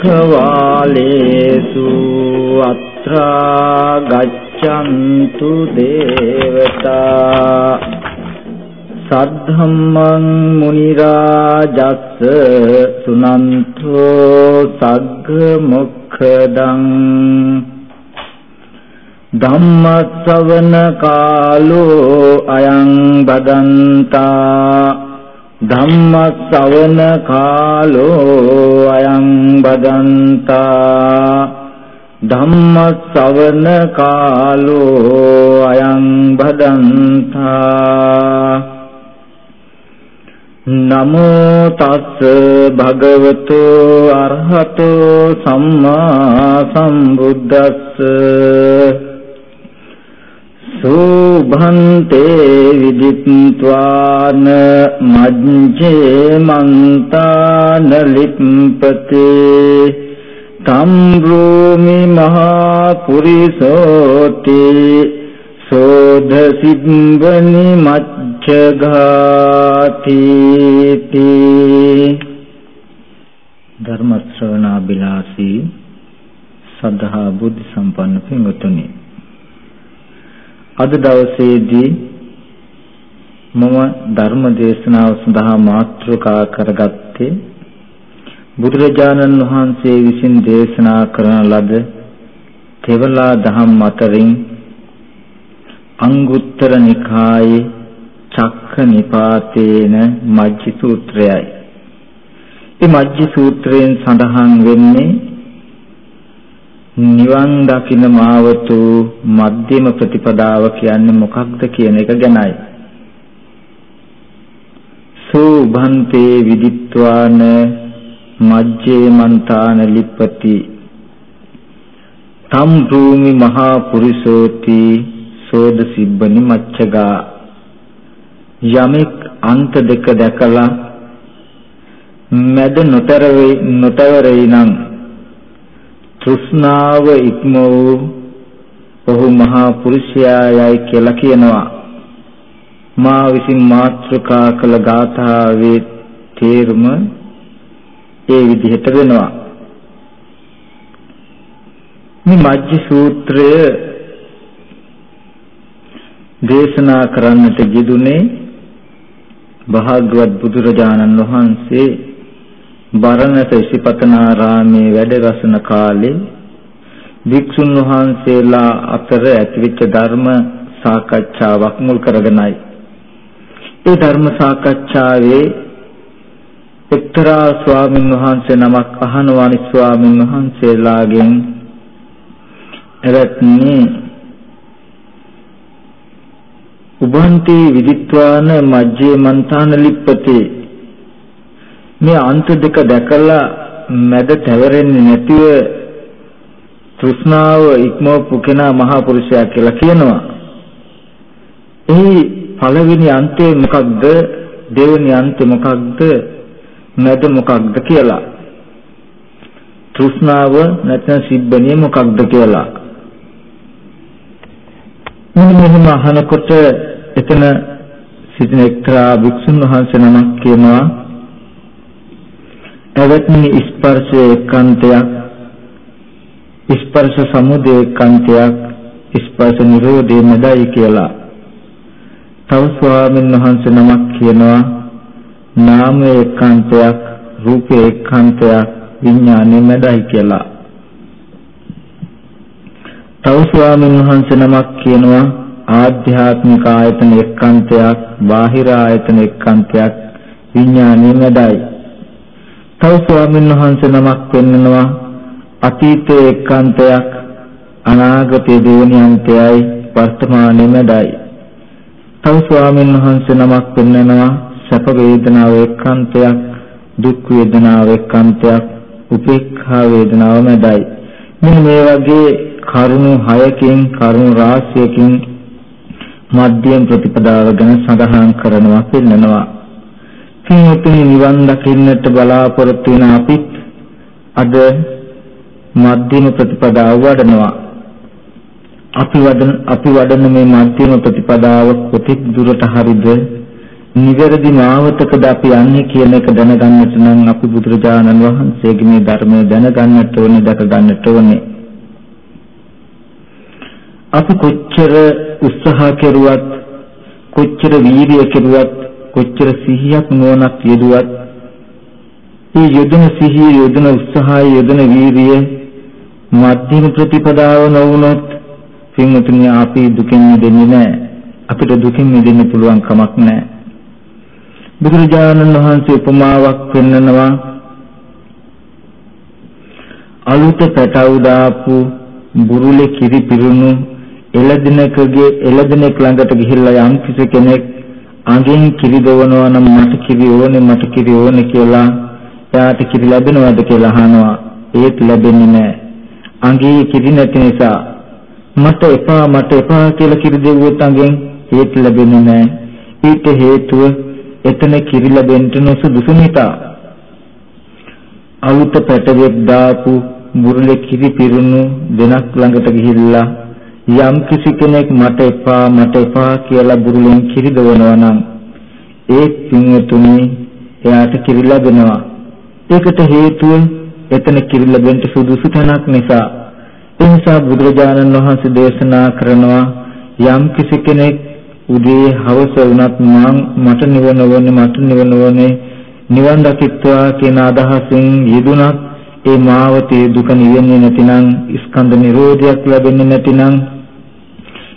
චක්ඛවාලේසු අත්‍රා ගච්ඡන්තු දේවතා සද්ධම්මං මුනි රාජස්ස සුනන්තෝ සග්ග මොක්ඛදං ධම්මස්සවන කාලෝ අයං බදන්තා ධම්මස්සවන කාලෝ අයං බදන්තා ධම්මස්සවන කාලෝ අයං බදන්තා නමෝ තස් භගවතු අරහතෝ සම්මා සම්බුද්දස්ස සෝභන්තේ විදිත්වාන මජ්ජේ මන්තාන ලිප්පතේ තම්රෝමි මහා පුරිසෝති සෝධ සිබ්බනි මච්ඡඝාති ධර්ම ශ්‍රවණාබිලාසී සද්ධා බුද්ධ සම්පන්න පින්වතුනි අද දවසේදී මම ධර්ම දේශනාව සඳහා මාතෘකා කරගත්තේ බුදුරජාණන් වහන්සේ විසින් දේශනා කරන ලද තෙවලා දහම් අතරින් අංගුත්තර නිකායේ චක්ක නිපාතේන මජ්ජි සූත්‍රයයි. මේ මජ්ජි සූත්‍රයෙන් සඳහන් වෙන්නේ නිවන් දකින්න මාවතු මධ්‍යම ප්‍රතිපදාව කියන්නේ මොකක්ද කියන එක ගැනයි. සෝභන්තේ විදිත්වාන මජ්ජේ මන්තාන ලිප්පති තම් භූමි මහා පුරිසෝති සෝද සිබ්බනි මච්චගා යමෙක් අන්ත දෙක දැකලා මැද නොතර වේ නොතවරේ නම් තෘෂ්ණාව ඉක්ම වූ ඔහු මහා පුරුෂයායයි කියලා කියනවා. මා විසින් මාත්‍රකා කළ ගාථාවේ තේරුම ඒ විදිහට වෙනවා. මේ මජ්ජි සූත්‍රය දේශනා කරන්නට යෙදුනේ භාගවත් බුදුරජාණන් වහන්සේ බරණත ඉසිපතනාරාමේ වැඩ රසන කාලේ වික්ෂුන් වහන්සේලා අතර ඇතිවෙච්ච ධර්ම සාකච්ඡාවක් මුල් කරගෙනයි. ඒ ධර්ම සාකච්ඡාවේ එක්තරා ස්වාමින් වහන්සේ නමක් අහනවානි ස්වාමින් වහන්සේලාගෙන් එවත්නි උභන්ති විදිත්වාන මජ්ජේ මන්තාන ලිප්පතේ මේ අන්ත දෙක දැකලා මැද තැවරෙන්නේ නැතිව තෘෂ්ණාව ඉක්මවපු කෙනා මහා පුරුෂයා කියලා කියනවා. එහි පළවෙනි අන්තය මොකක්ද? දෙවෙනි අන්තය මොකක්ද? මැද මොකක්ද කියලා. තෘෂ්ණාව නැත්නම් සිබ්බණිය මොකක්ද කියලා. මෙන්න මෙහෙම අහනකොට එතන සිටින එක්තරා භික්ෂුන් වහන්සේ නමක් කියනවා පැවැත්මේ ස්පර්ශයේ එකාන්තයක් ස්පර්ශ සමුදය එකාන්තයක් ස්පර්ශ නිරෝධය මැදයි කියලා. තව ස්වාමීන් වහන්සේ නමක් කියනවා නාමයේ එකාන්තයක් රූපයේ එකාන්තයක් විඥානයේ මැදයි කියලා. තව ස්වාමීන් වහන්සේ නමක් කියනවා ආධ්‍යාත්මික ආයතන එක්කන්තයක් බාහිර ආයතන එක්කන්තයක් විඥානයේ මැදයි තව ස්වාමීන් වහන්සේ නමක් පෙන්නනවා අතීතයේ එක්කාන්තයක් අනාගතයේ දෙවෙනි අන්තයයි වර්තමානයේ මැදයි. තව ස්වාමීන් වහන්සේ නමක් පෙන්නනවා සැප වේදනාව එක්කාන්තයක් දුක් වේදනාව එක්කාන්තයක් උපේක්ඛා වේදනාව මැදයි. මෙන්න මේ වගේ කරුණු 6කින් කරුණු රාශියකින් මධ්‍යම ප්‍රතිපදාව ගැන සඳහන් කරනවා පෙන්නනවා. පින්වතුනි නිවන් දකින්නට බලාපොරොත්තු වෙන අපිත් අද මධ්‍යම ප්‍රතිපදාව වඩනවා. අපි වඩන අපි වඩන මේ මධ්‍යම ප්‍රතිපදාව කොතෙක් දුරට හරිද නිවැරදි මාවතකද අපි යන්නේ කියන එක දැනගන්නට නම් අපි බුදුරජාණන් වහන්සේගේ මේ ධර්මය දැනගන්නට ඕනේ දැක ගන්නට ඕනේ. අපි කොච්චර උත්සාහ කෙරුවත් කොච්චර වීර්යය කෙරුවත් කොච්චර සිහියක් නුවණක් යෙදුවත් මේ යොදන සිහිය යොදන උත්සාහය යොදන වීර්යය මධ්‍යම ප්‍රතිපදාව නොවුනොත් පින්වතුනි අපි දුකින් මිදෙන්නේ නැහැ. අපිට දුකින් මිදෙන්න පුළුවන් කමක් නැහැ. බුදුරජාණන් වහන්සේ උපමාවක් පෙන්නනවා. අලුත පැටව දාපු බුරුලේ කිරි පිරුණු එළදිනකගේ එළදිනෙක් ළඟට ගිහිල්ලා යම් කිසි කෙනෙක් අඟෙන් කිරි දවනවා නම් මට කිරි ඕනේ මට කිරි ඕනේ කියලා එයාට කිරි ලැබෙනවද කියලා අහනවා. ඒත් ලැබෙන්නේ නැහැ. අඟේ කිරි නැති නිසා මට එපා මට එපා කියලා කිරි දෙවුවොත් අඟෙන් ඒත් ලැබෙන්නේ නැහැ. ඊට හේතුව එතන කිරි ලැබෙන්න නොසුදුසු නිසා අලුත පැටවෙක් දාපු බුරුලේ කිරි පිරුණු දෙනක් ළඟට ගිහිල්ලා යම් කිසි කෙනෙක් මට එපා මට එපා කියලා බුරුලෙන් කිරි දවනවා නම් ඒ පින්වතුනි එයාට කිරි ලැබෙනවා. ඒකට හේතුව එතන කිරි ලැබෙන්න සුදුසු තැනක් නිසා. ඒ නිසා බුදුරජාණන් වහන්සේ දේශනා කරනවා යම් කිසි කෙනෙක් උදේ හවස වුණත් මං මට නිවන වනේ මට නිවන වනේ නිවන් දකිත්වා කියන අදහසින් යෙදුනත් ඒ මාවතේ දුක නිවෙන්නේ නැතිනම් ස්කන්ධ නිරෝධයක් ලැබෙන්නේ නැතිනම්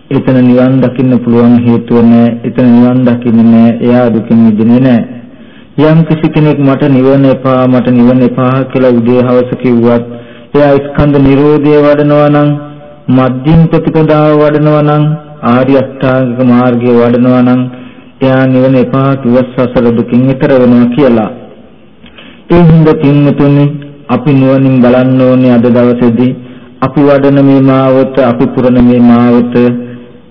එතන නිවන් දකින්න පුළුවන් හේතුව නැහැ. එතන නිවන් දකින්නේ නැහැ. එයා දුකින් මිදෙන්නේ නැහැ. යම් කිසි කෙනෙක් මට නිවන එපා මට නිවන එපා කියලා උදේ හවස කිව්වත් එයා ස්කන්ධ නිරෝධය වඩනවා නම් මධ්‍යම ප්‍රතිපදාව වඩනවා නම් ආර්ය අෂ්ටාංගික මාර්ගය වඩනවා නම් එයා නිවන එපා කිව්වත් සසර දුකින් ඈතර වෙනවා කියලා. ඒ හින්දා පින්තුනේ අපි නුවණින් බලන්න ඕනේ අද දවසේදී අපි වඩන මේ මාවත අපි පුරන මේ මාවත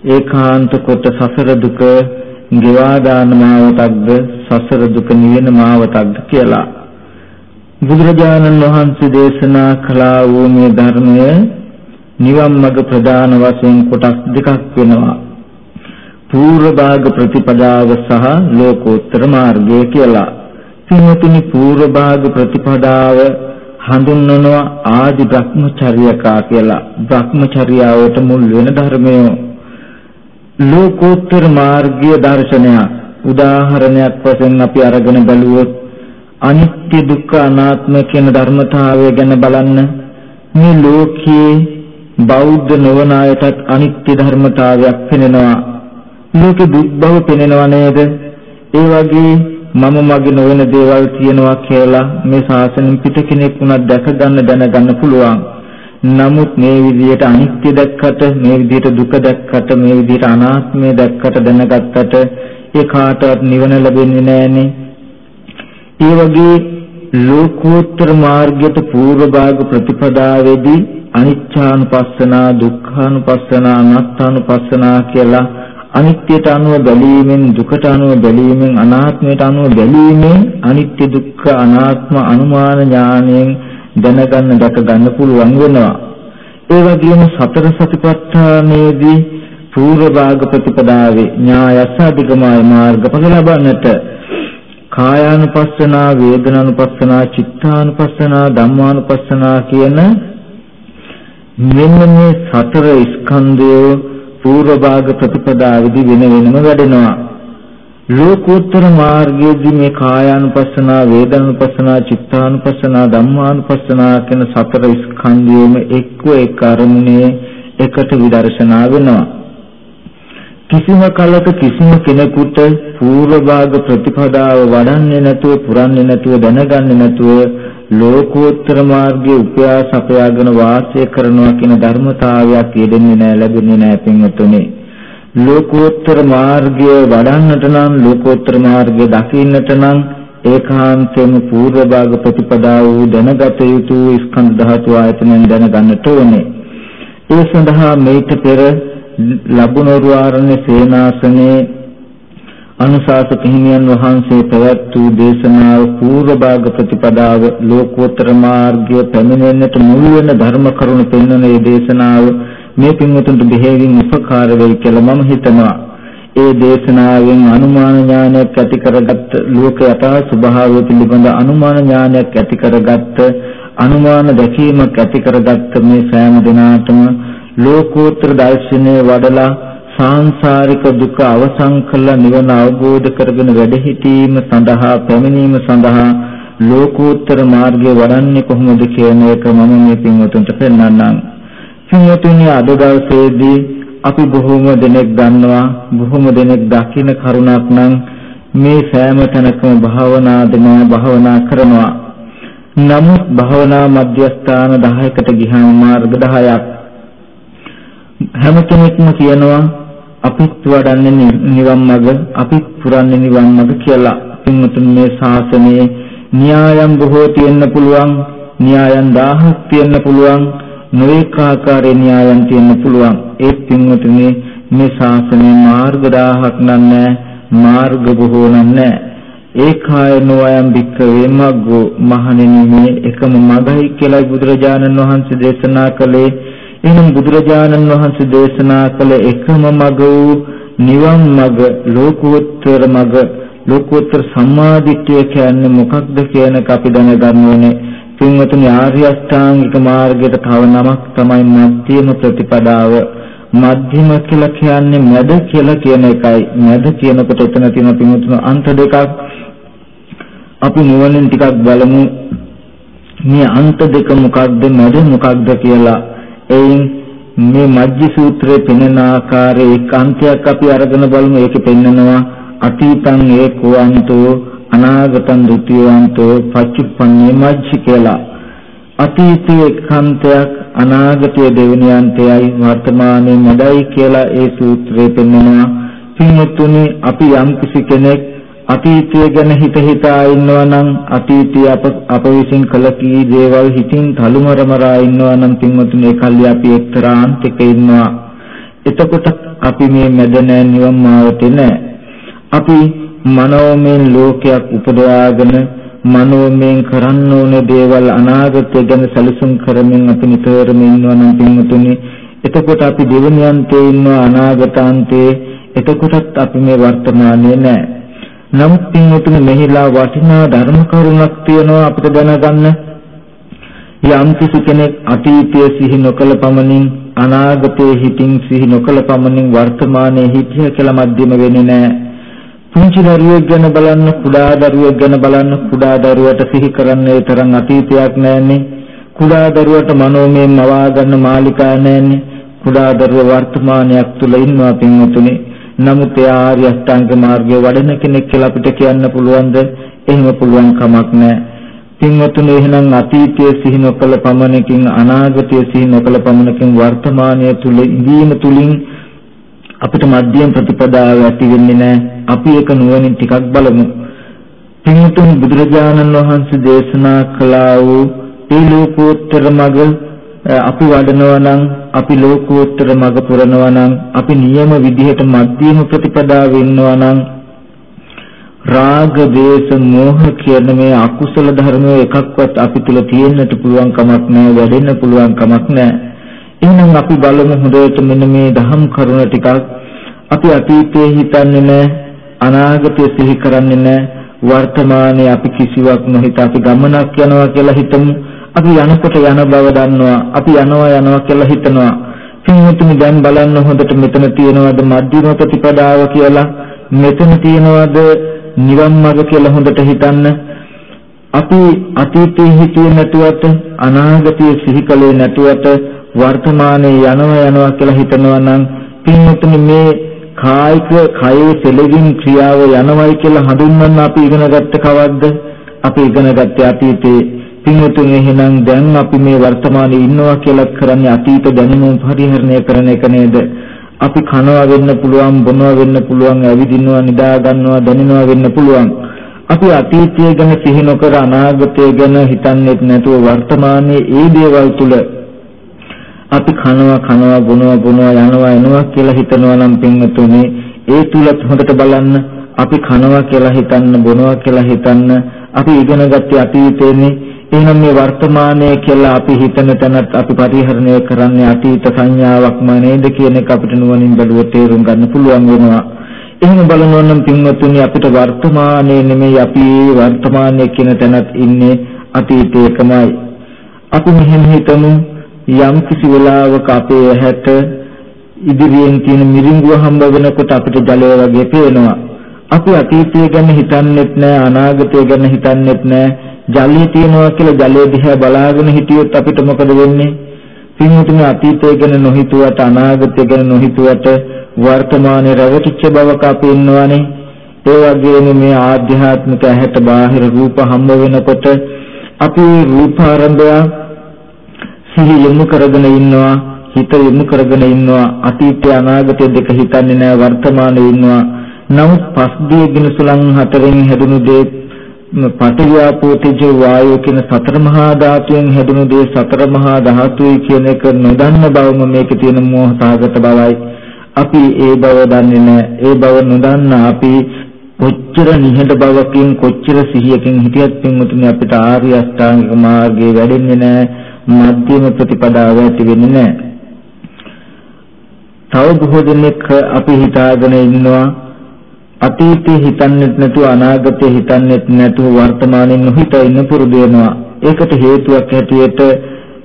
ඒකාන්ත කොට සසර දුක ගෙවා දාන මාවතක්ද සසර දුක නිවෙන මාවතක්ද කියලා බුදුරජාණන් වහන්සේ දේශනා කළා වූ මේ ධර්මය නිවන් මඟ ප්‍රධාන වශයෙන් කොටස් දෙකක් වෙනවා පූර්ව භාග ප්‍රතිපදාව සහ ලෝකෝත්තර මාර්ගය කියලා. පින්වතුනි පූර්ව භාග ප්‍රතිපදාව හඳුන්වනවා ආදි භ්‍රමචර්යකා කියලා. භ්‍රමචර්යාවට මුල් වෙන ධර්මය. ලෝකෝත්තර මාර්ගීය දර්ශනය උදාහරණයක් වශයෙන් අපි අරගෙන බලුවොත් අනිත්‍ය දුක්ඛ අනාත්ම කියන ධර්මතාවය ගැන බලන්න. මේ ලෝකයේ බෞද්ධ නොවන අයටත් අනිත්‍ය ධර්මතාවයක් පෙනෙනවා. ලෝකෙ දුක් බව පෙනෙනව නේද? ඒ වගේ මම මගේ නොවන දේවල් තියෙනවා කියලා මේ ශාසනයෙන් පිට කෙනෙක් වුණත් දැක ගන්න දැනගන්න පුළුවන්. නමුත් මේ විදිහට අනිත්‍ය දැක්කට මේ විදිහට දුක දැක්කට මේ විදිහට අනාත්මය දැක්කට දැනගත්තට ඒ කාටවත් නිවන ලැබෙන්නේ නැහනේ. ඒ වගේ ලෝකෝත්තර මාර්ගයට පූර්ව භාග ප්‍රතිපදාවේදී අනිච්චානුපස්සනා දුක්ඛානුපස්සනා අනාත්තානුපස්සනා කියලා අනිත්‍යයට අනුව බැලීමෙන් දුකට අනුව බැලීමෙන් අනාත්මයට අනුව බැලීමෙන් අනිත්‍ය දුක්ඛ අනාත්ම අනුමාන ඥාණයෙන් දැනගන්න දැක ගන්න පුළුවන් වෙනවා. ඒ වගේම සතර සතිපට්ඨානයේදී පූර්ව භාග ප්‍රතිපදාවේ ඥායස අධිගමය මාර්ගඵල ලබන්නට කායානුපස්සනා වේදනානුපස්සනා චිත්තානුපස්සනා ධම්මානුපස්සනා කියන මෙන්න මේ සතර ස්කන්ධය පූර්ව භාග ප්‍රතිපදාවේදී වෙන වෙනම වැඩෙනවා ලෝකෝත්තර මාර්ගයේදී මේ කායානුපස්සනා, වේදනානුපස්සනා, චිත්තානුපස්සනා, ධම්මානුපස්සනා කියන සතර ස්කන්ධයම එක්ව එක් අරමුණේ එකට විදර්ශනා වෙනවා. කිසිම කලක කිසිම කෙනෙකුට පූර්ව භාග ප්‍රතිපදාව වඩන්නේ නැතුව, පුරන්නේ නැතුව, දැනගන්නේ නැතුව ලෝකෝත්තර මාර්ගයේ උපයාස අපයාගෙන වාසය කරනවා කියන ධර්මතාවයක් යෙදෙන්නේ නැහැ, ලැබෙන්නේ නැහැ පින්වතුනි. ලෝකෝත්තර මාර්ගය වඩන්නට නම් ලෝකෝත්තර මාර්ගය දකින්නට නම් ඒකාන්තයෙන්ම පූර්ව භාග ප්‍රතිපදාව වූ දැනගත යුතු ස්කන්ධ ධාතු ආයතනෙන් දැනගන්නට ඕනේ. ඒ සඳහා මේිට පෙර ලැබුණෝරු ආරණ්‍ය සේනාසනේ අනුශාසක හිමියන් වහන්සේ පැවැත් වූ දේශනාව පූර්ව භාග ප්‍රතිපදාව ලෝකෝත්තර මාර්ගය පැමිණෙන්නට මුල් වෙන ධර්ම කරුණු පෙන්වන මේ දේශනාව මේ පින්වතුන්ට බෙහෙවින් උපකාර වෙයි කියලා මම හිතනවා. ඒ දේශනාවෙන් අනුමාන ඥානයක් ඇති කරගත් ලෝක යථා ස්වභාවය පිළිබඳ අනුමාන ඥානයක් ඇති කරගත් අනුමාන දැකීමක් ඇති කරගත් මේ සෑම දිනාටම ලෝකෝත්තර දර්ශනය වඩලා සාංශාරික දුක අවසන් කළ නිවන අවබෝධ කරගෙන වැඩ සිටීම සඳහා පැමිණීම සඳහා ලෝකෝත්තර මාර්ගය වඩන්නේ කොහොමද කියන එක මම මේ පින්වතුන්ට පෙන්වන්නම්. පින්වතුනි අද දවසේදී අපි බොහෝම දෙනෙක් දන්නවා බොහෝම දෙනෙක් දකින කරුණක් නම් මේ සෑම තැනකම භාවනා දෙනවා භාවනා කරනවා. නමුත් භාවනා මධ්‍යස්ථාන 10කට ගියාම මාර්ග 10ක් හැම කෙනෙක්ම කියනවා අපිත් වඩන්නේ නිවන් මඟ අපිත් පුරන්නේ නිවන් මඟ කියලා. පින්වතුන් මේ ශාසනයේ න්‍යායම් බොහෝ තියෙන්න පුළුවන්, න්‍යායම් 1000ක් තියෙන්න පුළුවන්, නොඑක ආකාරයේ න්‍යායම් තියෙන්න පුළුවන්. ඒ පින්වතුනි මේ ශාසනයේ මාර්ග 1000ක් නෑ, මාර්ග බොහෝ නෑ. ඒකාය නොයම් භික්ඛවේ මග්ගෝ මහණෙනි මේ එකම මගයි කියලා බුදුරජාණන් වහන්සේ දේශනා කළේ එහෙනම් බුදුරජාණන් වහන්සේ දේශනා කළ එකම මඟ වූ නිවන් මඟ ලෝකෝත්තර මඟ ලෝකෝත්තර සම්මාදිට්ඨිය කියන්නේ මොකක්ද කියන එක අපි දැනගන්න ඕනේ. පින්වතුනි ආර්ය අෂ්ටාංගික මාර්ගයට තව නමක් තමයි මධ්‍යම ප්‍රතිපදාව. මධ්‍යම කියලා කියන්නේ මැද කියලා කියන එකයි. මැද කියනකොට එතන තියෙන පින්වතුනි අන්ත දෙකක්. අපි නුවණින් ටිකක් බලමු. මේ අන්ත දෙක මොකක්ද මැද මොකක්ද කියලා. එයින් මේ මජ්ජි සූත්‍රයේ පෙනෙන ආකාරයේ ඒකාන්තයක් අපි අරගෙන බලමු ඒකේ පෙන්නනවා අතීතං ඒකෝවන්තෝ අනාගතං ဒ ුතියවන්තෝ පච්චුප්පන්නේ මජ්ජි කියලා. අතීතයේ ඒකාන්තයක් අනාගතයේ දෙවෙනි අන්තයයි වර්තමානයේ මඩයි කියලා ඒ සූත්‍රයේ පෙන්නනවා පින්තුනි අපි යම් කිසි කෙනෙක් අතීතය ගැන හිත හිතා ඉන්නවා නම් අතීතය අප අප විසින් කළ කී දේවල් හිතින් තලුමරමරා ඉන්නවා නම් පින්වතුනි ඒ කල්ලි අපි එක්තරා අන්තික ඉන්නවා. එතකොට අපි මේ මැද නැ නිවන් මාවතේ නැ. අපි මනෝමයෙන් ලෝකයක් උපදවාගෙන මනෝමයෙන් කරන්න ඕනේ දේවල් අනාගතය ගැන සැලසුම් කරමින් අපි නිතරම ඉන්නවා නම් පින්වතුනි එතකොට අපි දෙවෙනි අන්තයේ ඉන්නවා අනාගතාන්තයේ එතකොටත් අපි මේ වර්තමානයේ නැහැ නමුත් පින්වතුනි මෙහිලා වටිනා ධර්ම කරුණක් තියෙනවා අපිට දැනගන්න. යම් කිසි කෙනෙක් අතීතයේ සිහි නොකළ පමණින් අනාගතයේ හිතින් සිහි නොකළ පමණින් වර්තමානයේ හිතිය කියලා මධ්‍යම වෙන්නේ නැහැ. පුංචි දරුවෙක් ගැන බලන්න කුඩා දරුවෙක් ගැන බලන්න කුඩා දරුවට සිහි කරන්නේ තරම් අතීතයක් නැන්නේ. කුඩා දරුවට මනෝමය මවා ගන්න මාලිකා නැන්නේ. කුඩා දරුව වර්තමානයක් තුල ඉන්නවා පින්වතුනි. නමුත් ඒ ආර්ය අෂ්ටාංග මාර්ගයේ වඩන කෙනෙක් කියලා අපිට කියන්න පුළුවන්ද? එහෙම පුළුවන් කමක් නැහැ. පින්වතුනි එහෙනම් අතීතයේ සිහි නොකළ පමණකින් අනාගතයේ සිහි නොකළ පමණකින් වර්තමානයේ තුල ඉඳීම තුලින් අපිට මධ්‍යම ප්‍රතිපදාව ඇති වෙන්නේ නැහැ. අපි ඒක නුවණින් ටිකක් බලමු. පින්වතුනි බුදුරජාණන් වහන්සේ දේශනා කළා වූ ඒ ලෝකෝත්තර මඟ අපි වඩනවා නම් අපි ලෝකෝත්තර මඟ පුරනවා නම් අපි නියම විදිහට මධ්‍යම ප්‍රතිපදාවේ ඉන්නවා නම් රාග දේශ මෝහ කියන මේ අකුසල ධර්ම එකක්වත් අපි තුල තියෙන්නට පුළුවන් කමක් නැහැ වැඩෙන්න පුළුවන් කමක් නැහැ එහෙනම් අපි බලමු හොඳට මෙන්න මේ දහම් කරුණ ටිකක් අපි අතීතයේ හිතන්නේ නැහැ අනාගතය සිහි කරන්නේ නැහැ වර්තමානයේ අපි කිසිවක් නොහිත අපි ගමනක් යනවා කියලා හිතමු අපි යනකොට යන බව දන්නවා. අපි යනවා යනවා කියලා හිතනවා. පින්වතුනි දැන් බලන්න හොඳට මෙතන තියෙනවද මධ්‍යම ප්‍රතිපදාව කියලා මෙතන තියෙනවද නිවන් මාර්ග කියලා හොඳට හිතන්න. අපි අතීතයේ හිතුවේ නැතුවට අනාගතයේ සිහි කළේ නැතුවට වර්තමානයේ යනවා යනවා කියලා හිතනවා නම් පින්වතුනි මේ කායික කයේ සෙලවින් ක්‍රියාව යනවයි කියලා හඳුන්වන්න අපි ඉගෙන ගත්ත කවද්ද? අපි ඉගෙන ගත්තේ අතීතයේ පින්වතුනි එහෙනම් දැන් අපි මේ වර්තමානයේ ඉන්නවා කියලා කරන්නේ අතීත දැනුම පරිහරණය කරන එක නේද? අපි කනවා වෙන්න පුළුවන්, බොනවා වෙන්න පුළුවන්, ඇවිදිනවා, නිදා ගන්නවා, දැනෙනවා වෙන්න පුළුවන්. අපි අතීතය ගැන සිහි නොකර අනාගතය ගැන හිතන්නේ නැතුව වර්තමානයේ ඒ දේවල් තුල අපි කනවා කනවා බොනවා බොනවා යනවා එනවා කියලා හිතනවා නම් පින්වතුනි ඒ තුලත් හොඳට බලන්න අපි කනවා කියලා හිතන්න බොනවා කියලා හිතන්න අපි ඉගෙන ගත්තේ අතීතේනේ එහෙනම් මේ වර්තමානයේ කියලා අපි හිතන තැනත් අපි පරිහරණය කරන්නේ අතීත සංඥාවක්ම නේද කියන එක අපිට නුවණින් බැලුවොත් තේරුම් ගන්න පුළුවන් වෙනවා. එහෙම බලනවා නම් පින්වත්නි අපිට වර්තමානයේ නෙමෙයි අපි වර්තමානයේ කියන තැනත් ඉන්නේ අතීතයකමයි. අපි මෙහෙම හිතමු යම් කිසි වෙලාවක අපේ ඇහැට ඉදිරියෙන් තියෙන මිරිඟුව හම්බ වෙනකොට අපිට ජලය වගේ පේනවා. අපි අතීතය ගැන හිතන්නෙත් නැහැ අනාගතය ගැන හිතන්නෙත් නැහැ ජලය තියෙනවා කියලා ජලය දිහා බලාගෙන හිටියොත් අපිට මොකද වෙන්නේ? පින්වතුනි අතීතය ගැන නොහිතුවට අනාගතය ගැන නොහිතුවට වර්තමානයේ රැවටිච්ච බවක අපි ඉන්නවනේ. ඒ වගේම මේ ආධ්‍යාත්මික ඇහැට බාහිර රූප හම්බ වෙනකොට අපි රූප ආරම්භය සිහි යොමු කරගෙන ඉන්නවා හිත යොමු කරගෙන ඉන්නවා අතීතය අනාගතය දෙක හිතන්නේ නැහැ වර්තමානයේ ඉන්නවා. නමුත් පස් දිය ගිනසුලන් හතරෙන් හැදුණු දේ පඨවියාපෝ තේජෝ වායෝ කියන සතර මහා ධාතුයෙන් හැදුණු දේ සතර මහා ධාතුයි කියන එක නොදන්න බවම මේකේ තියෙන මෝහ සහගත බවයි අපි ඒ බව දන්නේ නැහැ. ඒ බව නොදන්න අපි කොච්චර නිහඬ බවකින් කොච්චර සිහියකින් හිටියත් පින්වතුනි අපිට ආර්ය අෂ්ටාංගික මාර්ගයේ වැඩෙන්නේ නැහැ. මධ්‍යම ප්‍රතිපදාව ඇති වෙන්නේ නැහැ තව බොහෝ දෙනෙක් අපි හිතාගෙන ඉන්නවා අතීතේ හිතන්නෙත් නැතුව අනාගතේ හිතන්නෙත් නැතුව වර්තමානයේ නොහිත ඉන්න පුරුදු වෙනවා. ඒකට හේතුවක් හැටියට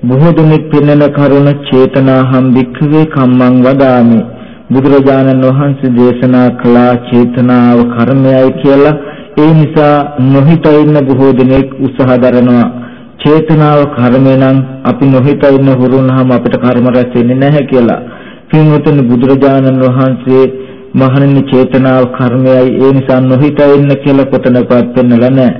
බොහෝ දෙනෙක් පෙන්වන කරුණ චේතනාහම් වික්ඛවේ කම්මං වදාමි. බුදුරජාණන් වහන්සේ දේශනා කළා චේතනාව කර්මයයි කියලා. ඒ නිසා නොහිත ඉන්න බොහෝ දෙනෙක් උත්සාහ දරනවා. චේතනාව කර්මය නම් අපි නොහිත ඉන්න හුරුනහම අපිට කර්ම රැස් වෙන්නේ නැහැ කියලා. පින්වතුනි බුදුරජාණන් වහන්සේ මහණෙනි චේතනාව කර්මයයි ඒ නිසා නොහිත ඉන්න කියලා කොතනකවත් පෙන්නලා නැහැ.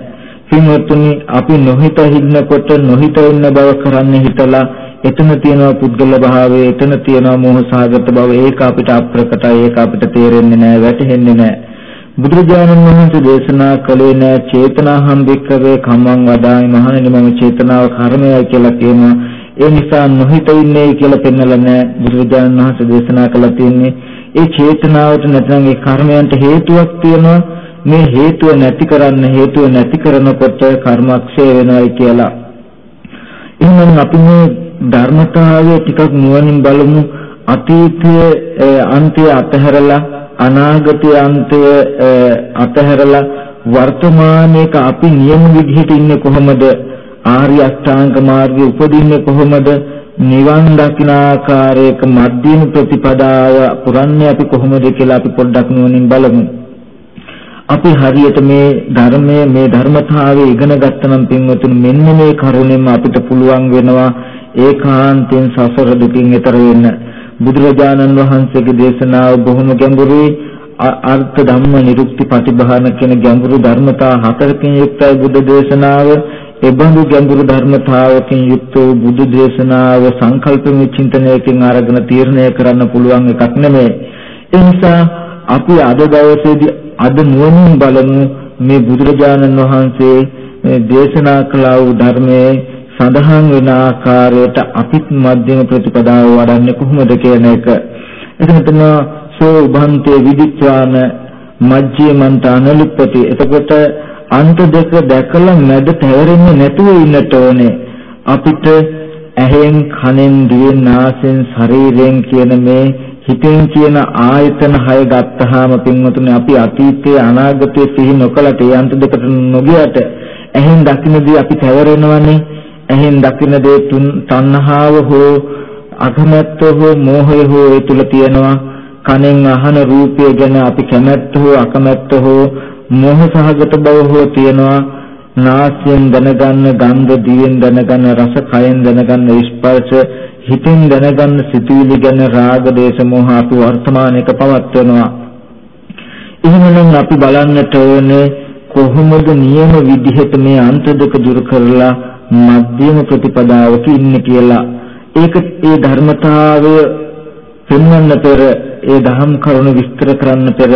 පින්වත්නි අපි නොහිත ඉන්නකොට නොහිත ඉන්න බව කරන්නේ හිතලා එතන තියෙනවා පුද්ගල භාවය එතන තියෙනවා මෝහසහගත බව ඒක අපිට අප්‍රකටයි ඒක අපිට තේරෙන්නේ නැහැ වැටහෙන්නේ නැහැ බුදුරජාණන් වහන්සේ දේශනා කළේ නැහැ චේතනාහම් වික්කවේ කම්මං වදාමි මහණෙනි මම චේතනාව කර්මයයි කියලා කියනවා. ඒ නිසා නොහිත ඉන්නේ කියලා පෙන්නලා නැහැ බුදුරජාණන් වහන්සේ දේශනා කළා තියෙන්නේ. ඒ චේතනාවට නැත්නම් ඒ කර්මයන්ට හේතුවක් තියෙනවා. මේ හේතුව නැති කරන්න හේතුව නැති කරනකොට කර්මක්ෂය වෙනවයි කියලා. එහෙනම් අපි මේ ධර්මතාවය ටිකක් නුවණින් බලමු. අතීතයේ අන්තය අතහැරලා අනාගතයේ අන්තය අතහැරලා වර්තමානයේක අපි නියම විදිහට ඉන්නේ කොහොමද ආර්ය අෂ්ටාංග මාර්ගයේ උපදින්නේ කොහොමද නිවන් දකින ආකාරයක මධ්‍යම ප්‍රතිපදාව පුරන්නේ අපි කොහොමද කියලා අපි පොඩ්ඩක් නුවණින් බලමු. අපි හරියට මේ ධර්මයේ මේ ධර්මතාවය ඉගෙන ගත්තනම් පින්වතුනි මෙන්න මේ කරුණෙම අපිට පුළුවන් වෙනවා ඒකාන්තයෙන් සසර දුකින් එතර වෙන්න. බුදුරජාණන් වහන්සේගේ දේශනාව බොහොම ගැඹුරුයි. අර්ථ ධම්ම නිරුක්ති පටිභාන කියන ගැඹුරු ධර්මතා හතරකින් යුක්තයි බුද්ධ දේශනාව. එබඳු ගැඹුරු ධර්මතාවකින් යුක්ත වූ බුදු දේශනාව සංකල්ප විචින්තනයකින් අරගෙන තීරණය කරන්න පුළුවන් එකක් නෙමෙයි. ඒ නිසා අපි අද දවසේදී අද නුවණින් බලමු මේ බුදුරජාණන් වහන්සේ දේශනා කළ වූ ධර්මයේ සඳහන් වෙන ආකාරයට අපිත් මධ්‍යම ප්‍රතිපදාව වඩන්නේ කොහොමද කියන එක. එතන තමයි සෝ උභන්තේ විදිත්වාන මජ්ජේමන්ත අනලිප්පති. එතකොට අන්ත දෙක දැකලා මැද තැවරෙන්නේ නැතුව ඉන්නට ඕනේ. අපිට ඇහෙන් කනෙන් දිවෙන් නාසයෙන් ශරීරයෙන් කියන මේ හිතෙන් කියන ආයතන හය ගත්තාම පින්වතුනි අපි අතීතයේ අනාගතයේ සිහි නොකලට ඒ අන්ත දෙකට නොගියට ඇහෙන් දකින්නදී අපි තැවරෙනවනේ. ඇහෙන් දකින්න දේ තුන් තණ්හාව හෝ අකමැත්ත හෝ මෝහය හෝ ඒ තුල තියෙනවා. කනෙන් අහන රූපය ගැන අපි කැමැත්ත හෝ අකමැත්ත හෝ මෝහ සහගත බව හෝ තියෙනවා නාසයෙන් දැනගන්න ගන්ධ දිවෙන් දැනගන්න රස කයෙන් දැනගන්න ස්පර්ශ හිතෙන් දැනගන්න සිතුවිලි ගැන රාග දේශ මොහ අපි වර්තමානයක පවත්වනවා එහෙමනම් අපි බලන්නට ඕනේ කොහොමද නියම විදිහට මේ අන්ත දෙක දුරු කරලා මධ්‍යම ප්‍රතිපදාවක ඉන්නේ කියලා. ඒක ඒ ධර්මතාවය පෙන්වන්න පෙර ඒ දහම් කරුණු විස්තර කරන්න පෙර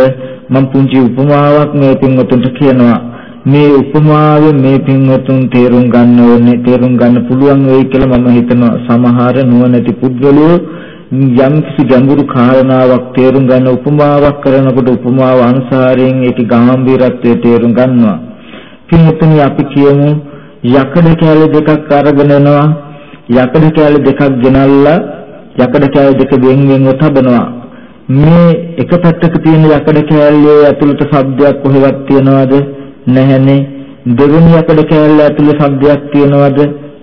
මම පුංචි උපමාවක් මේ පින්වතුන්ට කියනවා. මේ උපමාවෙන් මේ පින්වතුන් තේරුම් ගන්න ඕනේ තේරුම් ගන්න පුළුවන් වෙයි කියලා මම හිතනවා. සමහර නුවණැති පුද්ගලයෝ යම් කිසි ගැඹුරු කාරණාවක් තේරුම් ගන්න උපමාවක් කරනකොට උපමාව අනුසාරයෙන් ඒකේ ගැඹීරත්වය තේරුම් ගන්නවා. පින්තුනි අපි කියමු යකඩ කැල දෙකක් අරගෙන එනවා. යකඩ කැල දෙකක් ගෙනල්ලා යකඩ කැල දෙක වෙන් වෙන්ව තබනවා. මේ එක පැත්තක තියෙන යකඩ කැලේ ඇතුළත ශබ්දයක් කොහෙවත් තියනවද? නැහැනේ. දෙවෙනි යකඩ කැලේ ඇතුළේ ශබ්දයක් තියනවද?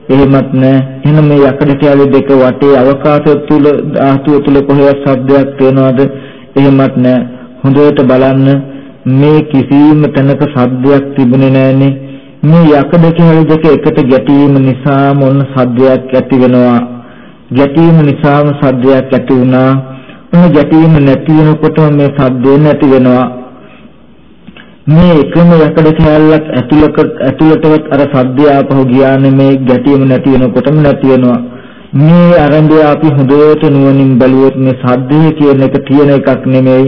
එහෙමත් නැහැ. එහෙනම් මේ යකඩ කැලේ දෙක වටේ අවකාශය තුල ධාතුව තුල කොහෙවත් ශබ්දයක් තියෙනවද? එහෙමත් නැහැ. හොඳට බලන්න මේ කිසිම තැනක ශබ්දයක් තිබුණේ නැහනේ. මේ යකඩ කැලේ දෙක එකට ගැටීම නිසා මොන ශබ්දයක් ඇති වෙනවා? ගැටීම නිසාම ශබ්දයක් ඇති වුණා. මොන ගැටීම නැති වෙනකොටම මේ ශබ්දේ නැති වෙනවා. මේ එකම යකඩ කෑල්ලක් ඇතුළක ඇතුළටවත් අර සද්දය ආපහු ගියා නෙමේ ගැටීම නැති වෙනකොටම නැති වෙනවා මේ ආරම්භය අපි හොඳට නුවණින් බැලුවොත් මේ සද්දය කියන එක තියෙන එකක් නෙමෙයි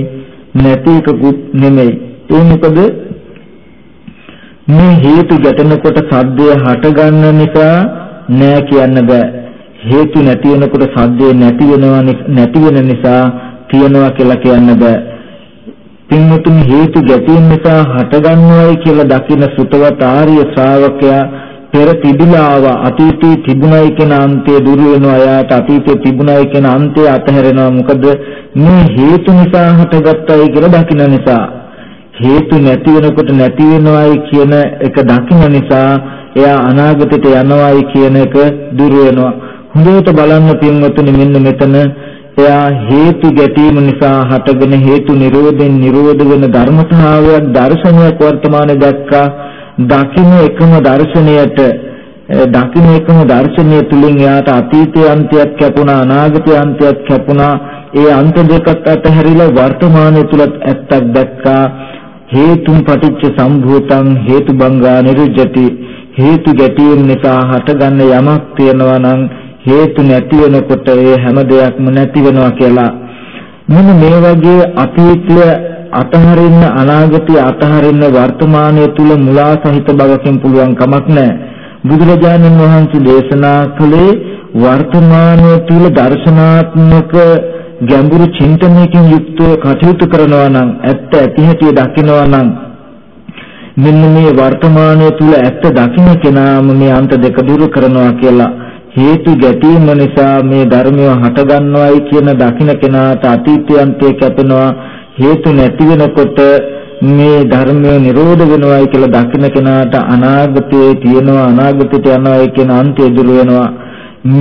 නැති එකකුත් නෙමෙයි ඒ මොකද මේ හේතු ගැටෙනකොට සද්දය හටගන්න නිසා නෑ කියන්න බෑ. හේතු නැති වෙනකොට සද්දේ නැති වෙනවා නැති වෙන නිසා තියනවා කියලා කියන්න බෑ. පින්වතුනි හේතු ගැටීම් නිසා හටගන්නවයි කියලා දකින සුතවත් ආර්ය ශ්‍රාවකයා පෙර තිබිලා ආව අතීතයේ තිබුණයි කියන අන්තය දුරු වෙනවා. එයාට අතීතයේ තිබුණයි කියන අන්තය අතහැරෙනවා. මොකද මේ හේතු නිසා හටගත්තයි කියලා දකින නිසා. හේතු නැති වෙනකොට නැති වෙනවයි කියන එක දකින නිසා එයා අනාගතයට යනවයි කියන එක දුර වෙනවා. හොඳට බලන්න පින්වතුනි මෙන්න මෙතන එයා හේතු ගැටීම නිසා හටගෙන හේතු නිරෝධෙන් නිරෝධ වෙන ධර්මතාවයක් දර්ශනයක් වර්තමානයේ දැක්කා. දකින්න එකම දර්ශනයට දකින්න එකම දර්ශනය තුලින් එයාට අතීතයේ අන්තයක් කැපුණා අනාගතයේ අන්තයක් කැපුණා. ඒ අන්ත දෙකත් අතහැරිලා වර්තමානයේ තුලත් ඇත්තක් දැක්කා. හේතුන් පටිච්ච සම්භූතං හේතු බංගා නිරුජ්ජති. හේතු ගැටීම නිසා හටගන්න යමක් තියෙනවා නම් හේතු නැති වෙනකොට ඒ හැම දෙයක්ම නැති වෙනවා කියලා. මෙන්න මේ වගේ අතීතය අතහරින්න අනාගතය අතහරින්න වර්තමානය තුල මුලා සහිත බවකින් පුළුවන් කමක් නැහැ. බුදුරජාණන් වහන්සේ දේශනා කළේ වර්තමානය තුල දර්ශනාත්මක ගැඹුරු චින්තනයකින් යුක්තව කටයුතු කරනවා නම් ඇත්ත ඇති හැටි දකිනවා නම් මෙන්න මේ වර්තමානය තුල ඇත්ත දකින්න කෙනාම මේ අන්ත දෙක දුරු කරනවා කියලා හේතු ගැටීම නිසා මේ ධර්මය හටගන්නවයි කියන දකින්න කෙනාට අතීතයන්තේ කැපෙනවා හේතු නැති වෙනකොට මේ ධර්මය නිරෝධ වෙනවයි කියලා දකින්න කෙනාට අනාගතයේ තියෙනවා අනාගතයට යනවායි කියන අන්තය දුර වෙනවා.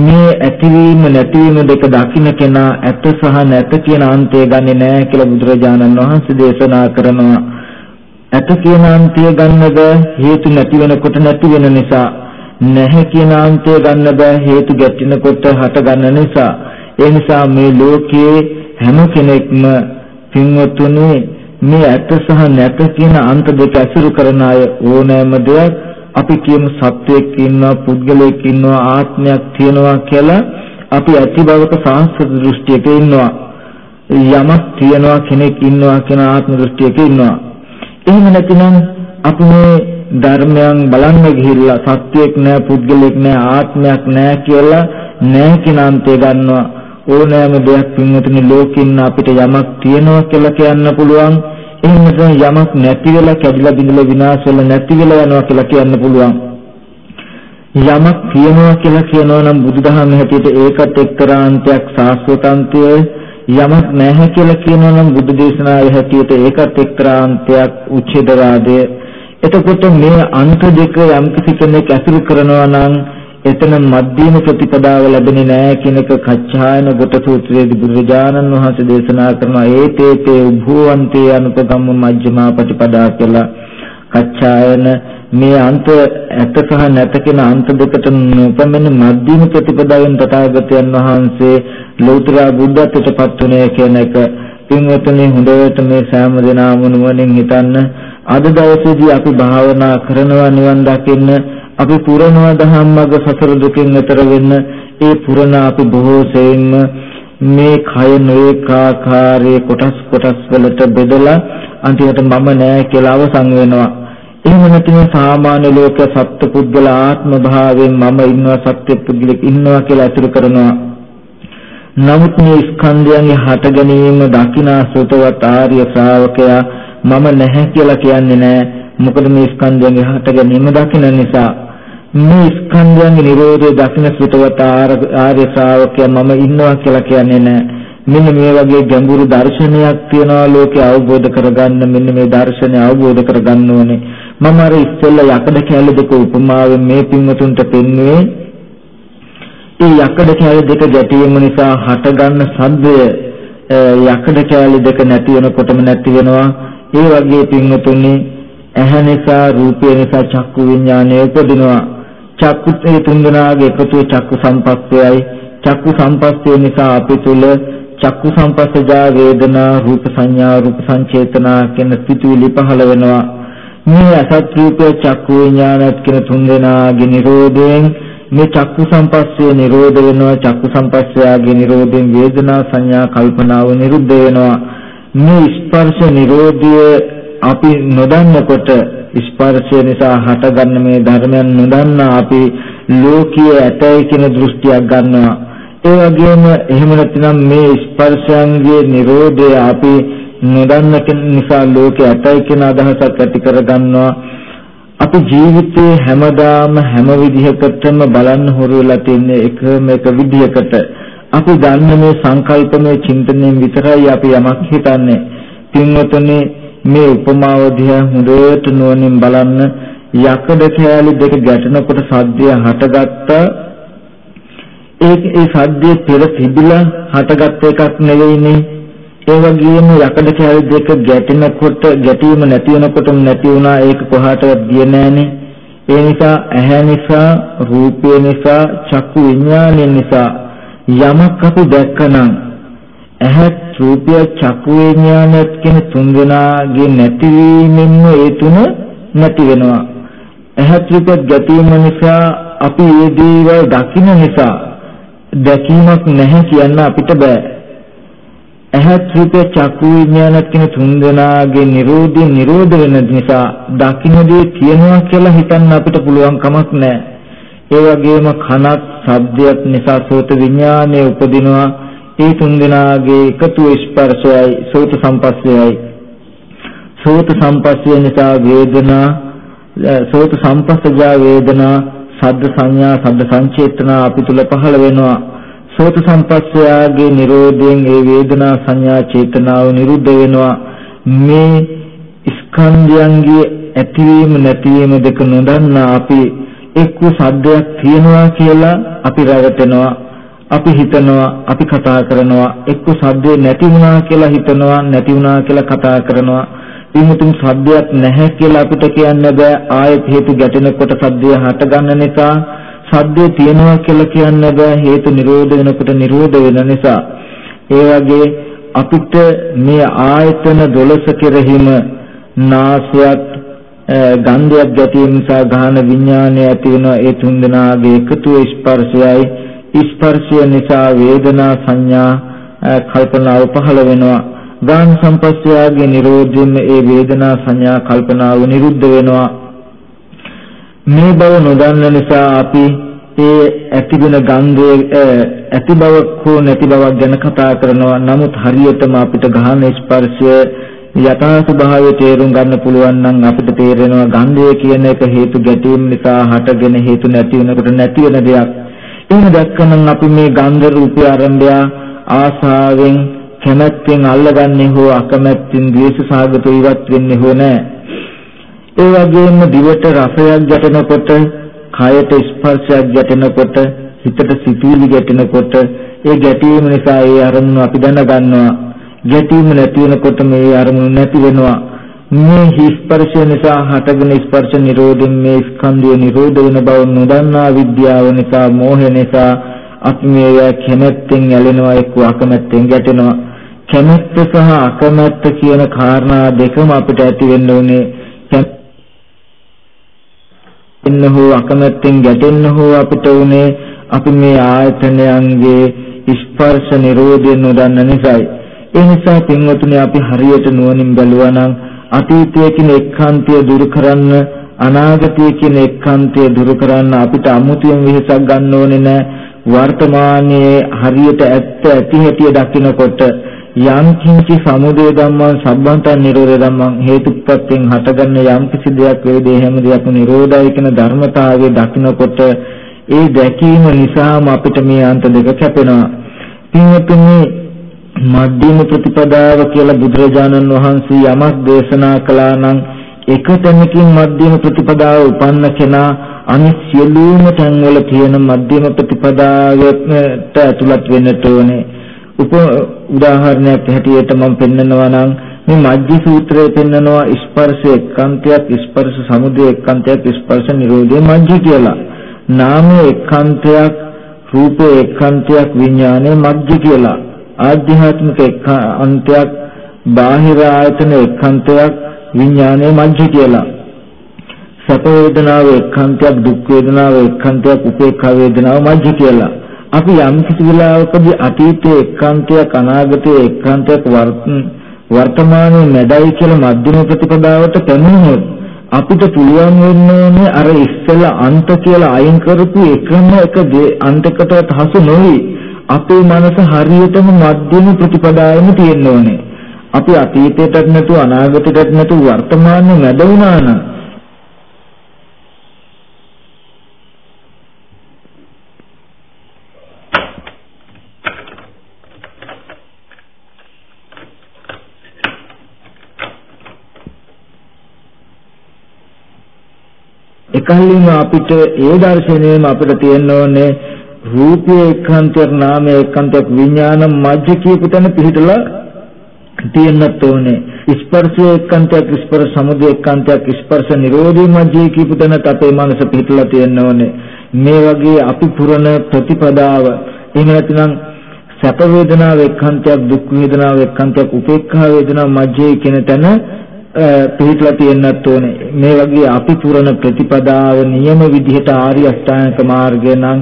මේ ඇතිවීම නැතිවීම දෙක දකින්න කෙනා ඇත සහ නැත කියන අන්තය ගන්නෙ නෑ කියලා බුදුරජාණන් වහන්සේ දේශනා කරනවා. ඇත කියන අන්තය ගන්නද හේතු නැති වෙනකොට නැති වෙන නිසා. නැහැ කියන අන්තය ගන්න බෑ හේතු ගැටෙනකොට හට ගන්න නිසා. ඒ නිසා මේ ලෝකයේ හැම කෙනෙක්ම පින්වතුනි මේ ඇත්ත සහ නැත කියන අන්ත දෙක අසුරු කරන අය ඕනෑම දෙයක්. අපි කියමු සත්වයක් ඉන්නවා පුද්ගලයෙක් ඉන්නවා ආත්මයක් තියෙනවා කියලා අපි ඇති බවක සාස්ත්‍ර දෘෂ්ටියක ඉන්නවා. යමක් තියෙනවා කෙනෙක් ඉන්නවා කියන ආත්ම දෘෂ්ටියක ඉන්නවා. එහෙම නැතිනම් අපි මේ ධර්මයන් බලන්න ගිහිල්ලා සත්‍යයක් නෑ පුද්ගලෙක් නෑ ආත්මයක් නෑ කියලා නෑ කියන අන්තය ගන්නවා. ඕනෑම දෙයක් පින්වතුනි ලෝකෙින් අපිට යමක් තියෙනවා කියලා කියන්න පුළුවන්. එහෙම නැත්නම් යමක් නැති වෙලා කැඩිලා බිඳලා විනාශ වෙලා නැති වෙලා යනවා කියලා කියන්න පුළුවන්. යමක් තියෙනවා කියලා කියනවා නම් බුදුදහම හැටියට ඒකත් එක්තරා අන්තයක් සාස්වතන්තය යමක් නැහැ කියලා කියනවා නම් බුදු දේශනාවේ හැටියට ඒකත් එක්තරා අන්තයක් උච්ඡේදවාදය. එතකොට මේ අන්ත දෙක යම් කිසි කෙනෙක් ඇසුරු කරනවා නම් එතන මධ්‍යම ප්‍රතිපදාව ලැබෙන්නේ නැහැ කියන එක කච්චායන ගොට සූත්‍රයේදී බුදුරජාණන් වහන්සේ දේශනා කරන ඒතේතේ උභවන්තේ අනුපගම්ම මජ්ක්‍ධිමා ප්‍රතිපදා කියලා කච්චායන මේ අන්ත ඇත සහ නැත කියන අන්ත දෙකට නොපැමිණ මධ්‍යම ප්‍රතිපදාවෙන් තථාගතයන් වහන්සේ ලෞතර බුද්ධත්වයට පත් වුණේ කියන එක පින්වතුනි හොඳට මේ සෑම දිනම නුවණින් හිතන්න අද දවසේදී අපි භාවනා කරනවා නිවන් දකින්න අපි පුරනවා ධම්මග සසර දුකින් එතර වෙන්න ඒ පුරණ අපි බොහෝ සෙයින්ම මේ කය නොඒකාකාරයේ කොටස් කොටස් වලට බෙදලා අන්තිමට මම නෑ කියලා අවසන් වෙනවා. එහෙම නැතිනම් සාමාන්‍ය ලෝක සත්පුද්ගල ආත්ම භාවයෙන් මම ඉන්නවා සත්‍ය පුද්ගලෙක් ඉන්නවා කියලා අතුරු කරනවා. නමුත් මේ ස්කන්ධයන්ගේ හට ගැනීම දකිනා සෝතවත් ආර්ය ශ්‍රාවකයා මම නැහැ කියලා කියන්නේ නැහැ. මොකද මේ ස්කන්ධයන්ගේ හට ගැනීම දකින නිසා මේ ස්කන්ධයන්ගේ Nirodha දකින සෝතවත් ආර්ය ශ්‍රාවකයා මම ඉන්නවා කියලා කියන්නේ නැහැ. මෙන්න මේ වගේ ගැඹුරු දර්ශනයක් තියනවා ලෝකේ අවබෝධ කරගන්න මෙන්න මේ දර්ශනය අවබෝධ කරගන්න ඕනේ මම අර ඉස්සෙල්ලා යකඩ කැල දෙක උපමාවෙන් මේ පින්වතුන්ට පෙන්වුවේ ඒ යකඩ කැල දෙක ගැටීම නිසා හටගන්න සද්දය යකඩ කැල දෙක නැති වෙනකොටම නැති වෙනවා. ඒ වගේ පින්වතුනි ඇහැ නිසා රූපය නිසා චක්කු විඥානය උපදිනවා. චක්කු ඒ තුන්දෙනාගේ එකතුව චක්කු සම්පස්සයයි චක්කු සම්පස්සය නිසා අපි තුල චක්කු සම්පස්සජා වේදනා රූප සංඥා රූප සංචේතනා කියන සිතුවිලි පහළ වෙනවා. මේ අසත් රූපය චක්කු විඥානත් කියන තුන් දෙනාගේ නිරෝධයෙන් මේ චක්කු සම්පස්සේ නිරෝධ වෙනවා චක්කු සම්පස්සයාගේ නිරෝධයෙන් වේදනා සංඥා කල්පනාව නිරුද්ධ වෙනවා. මේ ස්පර්ශ නිරෝධය අපි නොදන්නකොට ස්පර්ශය නිසා හටගන්න මේ ධර්මයන් නොදන්නා අපි ලෝකීය ඇතයි කියන දෘෂ්ටියක් ගන්නවා. ඒ වගේම එහෙම නැත්නම් මේ ස්පර්ශයන්ගේ නිරෝධය අපි නොදන්න නිසා ලෝකේ ඇතයි කියන අදහසක් ඇති කරගන්නවා. අපි ජීවිතේ හැමදාම හැම විදිහකටම බලන්න හුරු වෙලා තියෙන එකම එක විදිහකට. අපි ගන්න මේ සංකල්පමය චින්තනයෙන් විතරයි අපි යමක් හිතන්නේ. පින්වතුනි මේ උපමාව දිහා හොඳට නුවණින් බලන්න. යකඩ කෑලි දෙක ගැටෙනකොට සද්දය හටගත්තා. ඒ ඒ සද්දේ පෙර තිබිලා හටගත් එකක් නෙවෙයිනේ. ඒ වගේම යකඩ කැලි දෙක ගැටෙනකොට ගැටීම නැති වෙනකොටම නැති වුණා. ඒක කොහාටවත් ගියේ නෑනේ ඒ නිසා ඇහැ නිසා රූපය නිසා චක්කු විඥානය නිසා යමක් අපි දැක්කනම් ඇහැ රූපය චක්කු විඥානයත් කියන තුන් දෙනාගේ නැතිවීමෙන්ම ඒ තුන නැති වෙනවා. ඇහැ රූපය ගැටීම නිසා අපි ඒ දේවල් දකින්න නිසා දැකීමක් නැහැ කියන්න අපිට බෑ. ඇහත් රූප චක්කු විඥානත් කියන තුන් දෙනාගේ Nirodhi Nirodha වෙන නිසා දකින්නේ තියනවා කියලා හිතන්න අපිට පුළුවන් කමක් නැහැ. ඒ වගේම කනත් ශබ්දයක් නිසා සෝත විඥානය උපදිනවා. ඒ තුන් දෙනාගේ එකතු ස්පර්ශයයි සෝත සම්පස්සයයි. සෝත සම්පස්සය නිසා වේදනා සෝත සම්පස්සජා වේදනා සද්ද සංඥා සද්ද සංචේතනා අපි තුල පහළ වෙනවා. සෝත සම්පස්සයාගේ Nirodhen ඒ වේදනා සංඥා චේතනාව නිරුද්ධ වෙනවා. මේ ස්කන්ධයන්ගේ ඇතිවීම නැතිවීම දෙක නොදන්නා අපි එක්ක සද්දයක් තියෙනවා කියලා අපි රැවටෙනවා. අපි හිතනවා අපි කතා කරනවා එක්ක සද්දේ නැති වුණා කියලා හිතනවා නැති වුණා කියලා කතා කරනවා. ඉමුතුන් සද්දයක් නැහැ කියලා අපිට කියන්න බෑ. ආයෙත් හේතු ගැටෙනකොට සද්දය හට ගන්න නිසා සද්දේ තියනවා කියලා කියන්න බෑ. හේතු නිරෝධ වෙනකොට නිරෝධ වෙන නිසා. ඒ වගේ අපිට මේ ආයතන 12 කෙරෙහිම නාසයත් ගන්ධයක් ගැටීම නිසා ගාහන විඥානය ඇති වෙන ඒ තුන් දෙනාගේ එකතු ස්පර්ශයයි. ස්පර්ශය නිසා වේදනා සංඥා කල්පනාව පහළ වෙනවා. ගාන සම්පස්සයාගේ නිරෝධයෙන් ඒ වේදනා සංඥා කල්පනාව නිරුද්ධ වෙනවා. මේ බව නොදන්න නිසා අපි ඒ ඇතිවෙන ගන්ධයේ ඇති බවක් හෝ නැති බවක් ගැන කතා කරනවා. නමුත් හරියටම අපිට ගහන ස්පර්ශය යථා ස්වභාවය තේරුම් ගන්න පුළුවන් නම් අපිට තේරෙනවා ගන්ධය කියන එක හේතු ගැටීම් නිසා හටගෙන හේතු නැති වෙනකොට නැති වෙන දෙයක්. එහෙම දැක්කම අපි මේ ගන්ධ රූපය ආරම්භය ආසාවෙන් කැමැත්තෙන් අල්ලගන්නේ හෝ අකමැත්තෙන් ද්වේෂ සාගත ඉවත් වෙන්නේ හෝ නැහැ. ඒ වගේම දිවට රසයක් ගැටෙනකොට, කයට ස්පර්ශයක් ගැටෙනකොට, හිතට සිතුවිලි ගැටෙනකොට, ඒ ගැටීම නිසා ඒ අරමුණ අපි දැනගන්නවා. ගැටීම නැති වෙනකොට මේ අරමුණ නැති වෙනවා. මේ ස්පර්ශය නිසා හටගෙන ස්පර්ශ නිරෝධයෙන් මේ ස්කන්ධය නිරෝධ වෙන බව නොදන්නා විද්‍යාව නිසා, මෝහය නිසා අපි මේවා කැමැත්තෙන් ඇලෙනවා එක්ක අකමැත්තෙන් ගැටෙනවා. කැමැත්ත සහ අකමැත්ත කියන කාරණා දෙකම අපිට ඇති වෙන්න ඕනේ එන්න හෝ අකමැත්තෙන් ගැටෙන්න හෝ අපිට උනේ අපි මේ ආයතනයන්ගේ ස්පර්ශ නිරෝධය නොදන්න නිසායි. ඒ නිසා පින්වතුනි අපි හරියට නුවණින් බැලුවා නම් අතීතයේ කින එක්කාන්තය දුරු කරන්න අනාගතය කියන එක්කන්තය දුරු කරන්න අපිට අමුතුවෙන් වෙහසක් ගන්න ඕනේ නැහැ. වර්තමානයේ හරියට ඇත්ත ඇති හැටි දකිනකොට යම් කිංචි සමුදය ධම්මං සම්බන්තං නිරෝධ ධම්මං හේතුප්‍රත්‍යයෙන් හටගන්න යම් කිසි දෙයක් වේදේ හැම දෙයක්ම නිරෝධයි කියන ධර්මතාවය දකිනකොට ඒ දැකීම නිසාම අපිට මේ අන්ත දෙක කැපෙනවා. පින්වතුනි මධ්‍යම ප්‍රතිපදාව කියලා බුදුරජාණන් වහන්සේ යමක් දේශනා කළා නම් එක තැනකින් මධ්‍යම ප්‍රතිපදාව උපන්න කෙනා අනිත් සියලුම තැන්වල තියෙන මධ්‍යම ප්‍රතිපදාවට ඇතුළත් වෙන්නට ඕනේ. උප උදාහරණයක් හැටියට මම පෙන්නනවා නම් මේ මජ්ජි සූත්‍රයේ පෙන්නනවා ස්පර්ශ එක්කන්තයක් ස්පර්ශ සමුදය එක්කන්තයක් ස්පර්ශ නිරෝධය මජ්ජි කියලා. නාමයේ එක්කන්තයක් රූපයේ එක්කන්තයක් විඥානයේ මජ්ජි කියලා. ආධ්‍යාත්මික එක්කන්තයක් බාහිර ආයතන එක්කන්තයක් විඥානයේ මජ්ජි කියලා. සැප වේදනාව එක්කන්තයක් දුක් වේදනාව එක්කන්තයක් උපේක්ඛා වේදනාව මජ්ජි කියලා. අපි යම් කිසි වෙලාවකදී අතීතයේ එක්කාන්තයක් අනාගතයේ එක්කාන්තයක් වර්තමානයේ මැදයි කියලා මධ්‍යම ප්‍රතිපදාවට පැමිණෙනොත් අපිට පුළුවන් වෙන්නේ අර ඉස්සෙල්ල අන්ත කියලා අයින් කරපු එකම එක අන්තකටවත් හසු නොවි අපේ මනස හරියටම මධ්‍යම ප්‍රතිපදාවෙම තියෙන්න ඕනේ. අපි අතීතයටත් නැතුව අනාගතයටත් නැතුව වර්තමානයේ මැද වුණා නම් එකල්ලිම අපිට ඒ දර්ශනයම අපිට තියෙන්න ඕනේ රූපයේ එක්කන්තයක් නාමයේ එක්කන්තයක් විඥාන මජ්ජ කියපු තැන පිහිටලා තියෙන්නත් ඕනේ. ස්පර්ශයේ එක්කන්තයක් ස්පර්ශ සමුදය එක්කන්තයක් ස්පර්ශ නිරෝධී මජ්ජේ කියපු තැනත් අපේ මනස පිහිටලා තියෙන්න ඕනේ. මේ වගේ අපි පුරන ප්‍රතිපදාව එහෙම නැත්නම් සැප වේදනාව එක්කන්තයක් දුක් වේදනාව එක්කන්තයක් උපේක්ඛා වේදනාව මජ්ජේ කියන තැන පිළිట్లా තියෙන්නත් ඕනේ. මේ වගේ අපි පුරන ප්‍රතිපදාව නියම විදිහට ආර්ය අෂ්ටාංග මාර්ගය නම්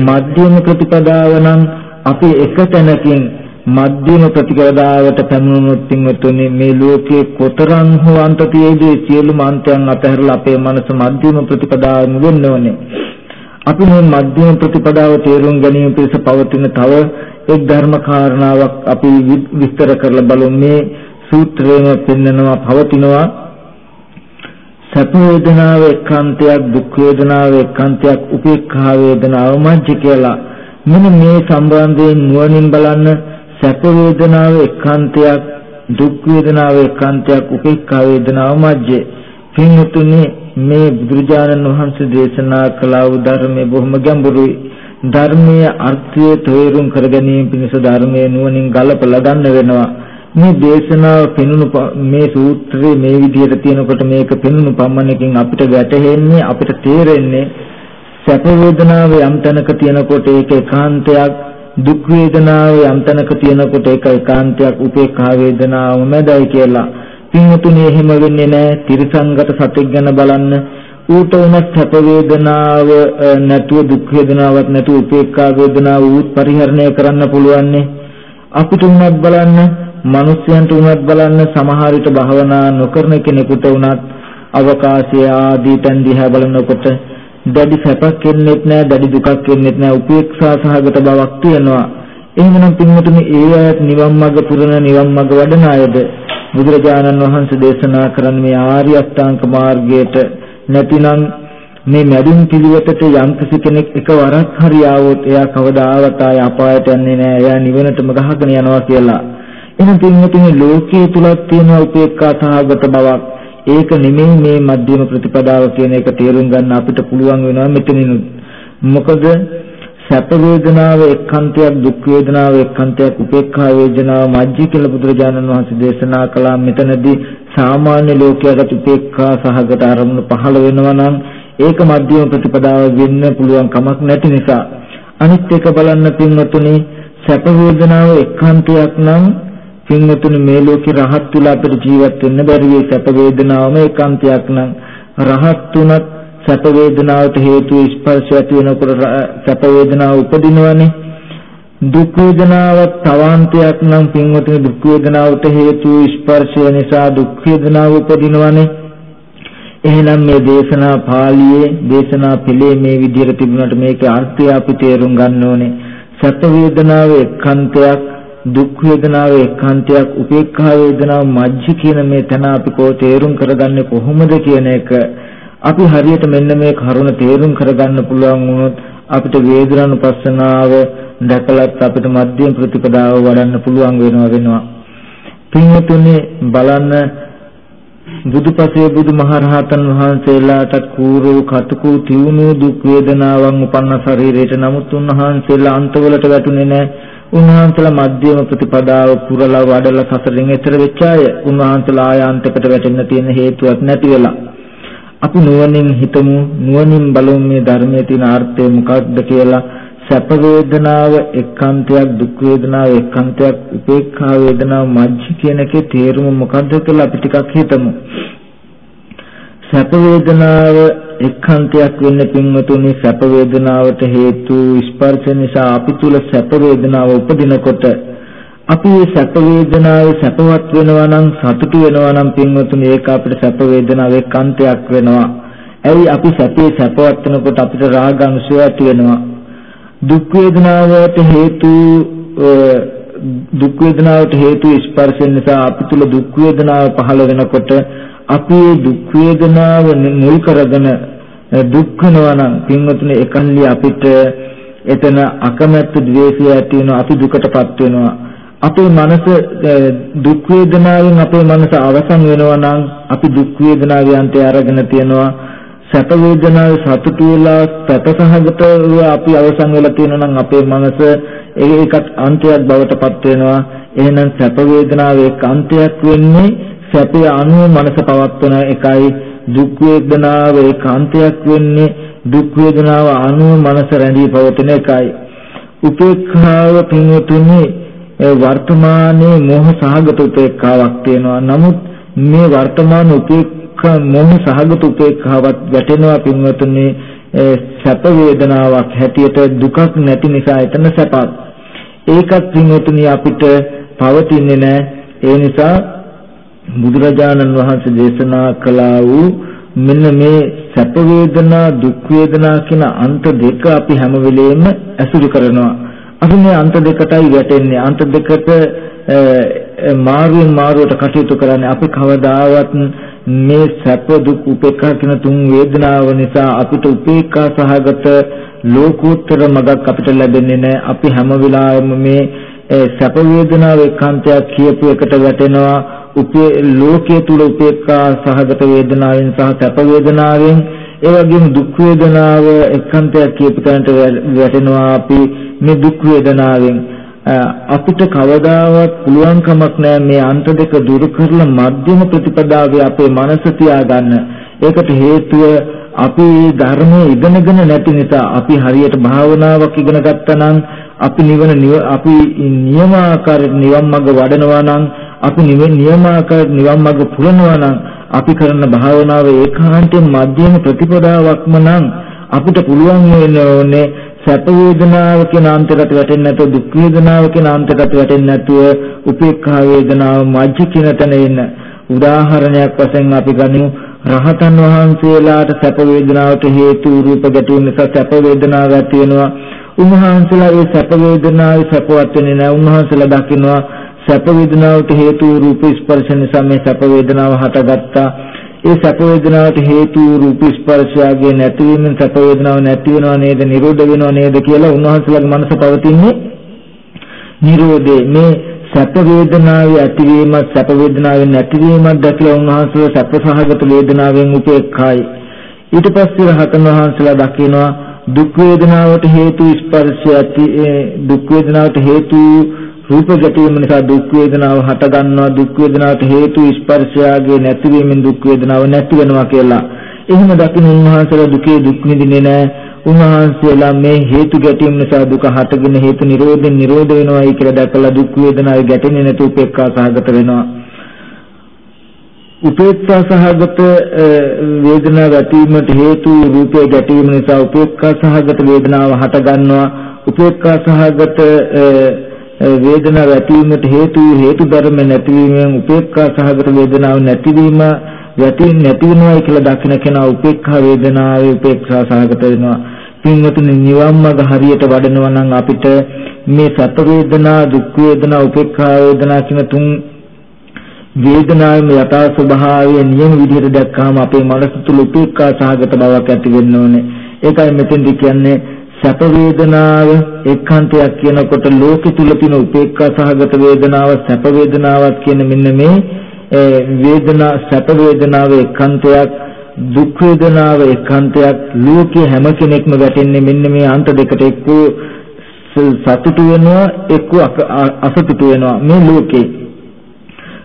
මධ්‍යම ප්‍රතිපදාව නම් අපි එක තැනකින් මධ්‍යම ප්‍රතිපදාවට පැමිණුණොත් පින්වතුනි මේ ලෝකයේ කොතරම් හෝ අන්ත තියේදී සියලුම අන්තයන් අතහැරලා අපේ මනස මධ්‍යම ප්‍රතිපදාවෙන් වෙන්න ඕනේ. අපි මේ මධ්‍යම ප්‍රතිපදාව තේරුම් ගැනීම පිණිස පවතින තව එක් ධර්ම කාරණාවක් අපි විස්තර කරලා බලමු මේ සූත්‍රයේම පෙන්නනවා පවතිනවා. සැප වේදනාව එක්කාන්තයක් දුක් වේදනාව එක්කාන්තයක් උපේක්ඛා වේදනාව මජ්ජ කියලා. මෙන්න මේ සම්බන්ධයෙන් නුවණින් බලන්න සැප වේදනාව එක්කාන්තයක් දුක් වේදනාව එක්කාන්තයක් උපේක්ඛා වේදනාව මජ්ජ. පින්තුනේ මේ බුදුරජාණන් වහන්සේ දේශනා කළ ධර්මයේ බොහොම ගැඹුරුයි. ධර්මයේ අර්ථය තේරුම් කර ගැනීම පිණිස ධර්මයේ නුවණින් ගලපලා ගන්න වෙනවා. මේ දේශනාව පෙනුණු මේ සූත්‍රයේ මේ විදිහට තියෙනකොට මේක පෙනුණු පමණකින් අපිට වැටහෙන්නේ අපිට තේරෙන්නේ සැප වේදනාව යම් තැනක තියෙනකොට ඒක ඒකාන්තයක් දුක් වේදනාව යම් තැනක තියෙනකොට ඒක ඒකාන්තයක් උපේක්ඛා වේදනාව මැදයි කියලා. පින්වතුනි එහෙම වෙන්නේ නැහැ. තිරසංගත සතෙක් ගැන බලන්න. ඌට උනත් සැප වේදනාව නැතුව දුක් වේදනාවක් නැතුව උපේක්ඛා වේදනාව ඌත් පරිහරණය කරන්න පුළුවන්නේ. අපිට උනත් බලන්න මිනිස්යන්ට උනත් බලන්න සමහර විට භවනා නොකරන කෙනෙකුට උනත් අවකාශය ආදී තැන් දිහා බලනකොට දැඩි සැපක් එන්නේත් නැහැ දැඩි දුකක් එන්නේත් නැහැ උපේක්ෂා සහගත බවක් තියෙනවා. එහෙමනම් පින්වතුනි ඒ අයත් නිවන් මඟ පුරන නිවන් මඟ වඩන අයද බුදුරජාණන් වහන්සේ දේශනා කරන මේ ආර්ය අෂ්ටාංග මාර්ගයට. නැතිනම් මේ මැදින් පිළිවෙතට යම් කෙනෙක් එකවරක් හරි ආවොත් එයා කවදාවත් ආය අපායට යන්නේ නැහැ එයා නිවනටම ගහගෙන යනවා කියලා. එහෙනම් පින්වතුනි ලෝකයේ තුලක් තියෙන උපේක්ඛා සහගත බවක් ඒක නෙමෙයි මේ මධ්‍යම ප්‍රතිපදාව කියන එක තේරුම් ගන්න අපිට පුළුවන් වෙනවා මෙතනින් මොකද සැප වේදනාව එක්කන්තයක් දුක් වේදනාව එක්කන්තයක් උපේක්ඛා වේදනාව මජ්ජි කියලා බුදුරජාණන් වහන්සේ දේශනා කළා. මෙතනදී සාමාන්‍ය ලෝකයට උපේක්ඛා සහගත අරමුණු පහළ වෙනවා නම් ඒක මධ්‍යම ප්‍රතිපදාව වෙන්න පුළුවන් කමක් නැති නිසා. අනිත් එක බලන්න පින්වතුනි සැප වේදනාව එක්කන්තයක් නම් පින්වතුනි මේ ලෝකේ රහත් වෙලා අපිට ජීවත් වෙන්න බැරි වෙයි සැප වේදනාවම ඒකාන්තයක් නම් රහත් උනත් සැප වේදනාවට හේතු ස්පර්ශය ඇති වෙනකොට සැප වේදනාව උපදිනවනේ දුක් වේදනාවක් තවාන්තයක් නම් පින්වතුනි දුක් වේදනාවට හේතු ස්පර්ශය නිසා දුක් වේදනාව උපදිනවනේ එහෙනම් මේ දේශනා පාළියේ දේශනා පිළේ මේ විදිහට තිබුණාට මේකේ අර්ථය අපි තේරුම් ගන්න ඕනේ. සැප වේදනාව එක්කන්තයක් දුක් වේදනාව එක්කන්තයක් උපේක්ඛා වේදනාව මජ්ජි කියන මේ තැන අපි කෝ තේරුම් කරගන්නේ කොහොමද කියන එක අපි හරියට මෙන්න මේ කරුණ තේරුම් කරගන්න පුළුවන් වුණොත් අපිට වේදනානුපස්සනාව දැකලත් අපිට මධ්‍යම ප්‍රතිපදාව වඩන්න පුළුවන් වෙනවා වෙනවා. පින්වතුනි බලන්න බුදුපසේ බුදුමහරහතන් වහන්සේලාට කූරෝ කටකෝ තියුණු දුක් වේදනාවන් උපන්න ශරීරයට නමුත් උන්වහන්සේලා අන්තවලට වැටුනේ නැහැ. උන්වහන්සේලා මධ්‍යම ප්‍රතිපදාව පුරලා වඩලා සසරින් එතර වෙච්ච අය. උන්වහන්සේලා ආයන්තකට වැටෙන්න තියෙන හේතුවක් නැති වෙලා. අපි නුවණින් හිතමු නුවණින් බලමු මේ ධර්මයේ තියෙන ආර්ථය මොකක්ද කියලා සැප වේදනාව එක්කන්තයක් දුක් වේදනාව එක්කන්තයක් උපේක්ඛා වේදනාව මජ්ජි කියන එකේ තේරුම මොකක්ද කියලා අපි ටිකක් හිතමු සැප වේදනාව එක්කන්තයක් වෙන්න පින්වතුනි සැප වේදනාවට හේතු ස්පර්ශ නිසා අපි තුල සැප වේදනාව උපදිනකොට අපි මේ සැප වේදනාවේ සැපවත් වෙනවා නම් සතුටු වෙනවා නම් පින්වතුනි ඒක අපිට සැප වේදනාවේ එක්කන්තයක් වෙනවා. ඇයි අපි සැපේ සැපවත් වෙනකොට අපිට රාග අංශය ඇති වෙනවා. දුක් වේදනාවට හේතු දුක් වේදනාවට හේතු ස්පර්ශයෙන් නිසා අපි තුල දුක් වේදනාව පහළ වෙනකොට අපි දුක් වේදනාව මුල් කරගෙන දුක් වෙනවා නම් පින්වතුනි එකල්ලි අපිට එතන අකමැත්ත ද්වේෂය ඇති වෙනවා අපි දුකටපත් වෙනවා. අපේ මනස දුක් වේදනාවෙන් අපේ මනස අවසන් වෙනවා නම් අපි දුක් වේදනාවේ අන්තය අරගෙන තියනවා. සැප වේදනාවේ සතුටු වෙලා සැපසහගතව අපි අවසන් වෙලා තියෙනවා නම් අපේ මනස ඒකත් අන්තයක් බවට පත් වෙනවා. එහෙනම් සැප වේදනාවේ එක් අන්තයක් වෙන්නේ සැපේ අනුව මනස පවත්වන එකයි දුක් වේදනාව ඒකාන්තයක් වෙන්නේ. දුක් වේදනාව අනුව මනස රැඳී පවතින එකයි. උපේක්ඛාව පින්වතුනි වර්තමානයේ මෝහ සහගත උපේක්ඛාවක් තියෙනවා. නමුත් මේ වර්තමාන උපේක්ඛා මෝහ සහගත උපේක්ඛාවත් වැටෙනවා පින්වතුනි සැප වේදනාවක් හැටියට දුකක් නැති නිසා එතන සැපක් ඒකත් පින්වතුනි අපිට පවතින්නේ නැහැ. ඒ නිසා බුදුරජාණන් වහන්සේ දේශනා කළා වූ මෙන්න මේ සැප වේදනා දුක් වේදනා කියන අන්ත දෙක අපි හැම වෙලෙම ඇසුරු කරනවා. අපි මේ අන්ත දෙකටයි වැටෙන්නේ. අන්ත දෙකට මාරුවෙන් මාරුවට කටයුතු කරන්නේ අපි කවදාවත් මේ සැප දුක් උපේක්ඛා කියන තුන් වේදනාව නිසා අපිට උපේක්ඛා සහගත ලෝකෝත්තර මගක් අපිට ලැබෙන්නේ නැහැ. අපි හැම වෙලාවෙම මේ සැප වේදනාව එකාන්තයක් කියපු එකට වැටෙනවා. උපේ ලෝකයේ තුල උපේක්ඛා සහගත වේදනාවෙන් සහ සැප වේදනාවෙන් ඒ වගේම දුක් වේදනාව එක්කන්තයක් කියපු තැනට වැටෙනවා අපි මේ දුක් වේදනාවෙන් අපිට කවදාවත් පුළුවන් කමක් නැහැ මේ අන්ත දෙක දුරු කරලා මධ්‍යම ප්‍රතිපදාවේ අපේ මනස තියාගන්න. ඒකට හේතුව අපි ධර්මයේ ඉගෙනගෙන නැති නිසා අපි හරියට භාවනාවක් ඉගෙන ගත්තා නම් අපි නිවන අපි නියමාකාර නිවන් මඟ වඩනවා නම් අපි නිවෙන් නියමාකාර නිවන් මඟ පුරනවා නම් අපි කරන භාවනාව ඒකාන්තයෙන් මධ්‍යම ප්‍රතිපදාවක්ම නම් අපිට පුළුවන් වෙන්නේ සැප වේදනාව කියන අන්තයට වැටෙන්නේ නැතුව දුක් වේදනාව කියන අන්තයට වැටෙන්නේ නැතුව උපේක්ඛා වේදනාව මජ්ජ කියන තැන එන්න උදාහරණයක් වශයෙන් අපි ගනිමු රහතන් වහන්සේලාට සැප වේදනාවට හේතු රූප ගැටීම නිසා සැප වේදනාවක් ඇති වෙනවා උන්වහන්සේලා ඒ සැප වේදනාවේ සැපවත් වෙන්නේ නැහැ උන්වහන්සේලා දකිනවා සැප වේදනාවට හේතු රූප ස්පර්ශ නිසා මේ සැප වේදනාව හටගත්තා. ඒ සැප වේදනාවට හේතු රූප ස්පර්ශයගේ නැතිවීමෙන් සැප වේදනාව නැති වෙනව නේද? නිරෝධ වෙනව නේද කියලා උන්වහන්සේලාගේ මනස පවතින්නේ නිරෝධේ මේ සැප වේදනාවේ ඇතිවීමත් සැප වේදනාවේ නැතිවීමත් දැකලා උන්වහන්සේ සැප සහගත වේදනාවෙන් උපේක්ඛායි. ඊට පස්සේ රහතන් වහන්සේලා දකිනවා දුක් වේදනාවට හේතු ස්පර්ශය ඇති දුක් වේදනාවට හේතු රූප ගැටීම නිසා දුක් වේදනාව හට ගන්නවා දුක් වේදනාවට හේතු ස්පර්ශයාගේ නැතිවීමෙන් දුක් වේදනාව නැති වෙනවා කියලා. එහෙම දකින්න උන්වහන්සේලා දුකේ දුක් විඳින්නේ නැහැ. උන්වහන්සේලා මේ හේතු ගැටීම නිසා දුක හටගෙන හේතු නිරෝධයෙන් නිරෝධ වෙනවායි කියලා දැකලා දුක් වේදනාවේ ගැටෙන්නේ නැතු උපේක්ඛා සහගත වෙනවා. උපේක්ඛා සහගත වේදනාව ඇතිවීමට හේතු රූපේ ගැටීම නිසා උපේක්ඛා සහගත වේදනාව හට ගන්නවා. උපේක්ඛා සහගත වේදනාව ඇතිවීමට හේතු හේතු ධර්ම නැතිවීමෙන් උපේක්ඛා සහගත වේදනාව නැතිවීම යටි නැති වෙනවායි කියලා දකින කෙනා උපේක්ඛා වේදනාවේ උපේක්ෂා සහගත වෙනවා. පින්වතුනි නිවන් මඟ හරියට වඩනවා නම් අපිට මේ සැප වේදනා දුක් වේදනා උපේක්ඛා වේදනා කියන තුන් වේදනාවේ යථා ස්වභාවය නියම විදිහට දැක්කහම අපේ මනස තුල උපේක්ඛා සහගත බවක් ඇති වෙන්න ඕනේ. ඒකයි මෙතෙන්දි කියන්නේ සැප වේදනාව එක්කන්තයක් කියනකොට ලෝකෙ තුල තියෙන උපේක්ඛා සහගත වේදනාව සැප වේදනාවක් කියන මෙන්න මේ වේදනා සැප වේදනාව එක්කන්තයක් දුක් වේදනාව එක්කන්තයක් ලෝකයේ හැම කෙනෙක්ම වැටෙන්නේ මෙන්න මේ අන්ත දෙකට එක්කෝ සතුටු වෙනවා එක්කෝ අසතුටු වෙනවා මේ ලෝකේ.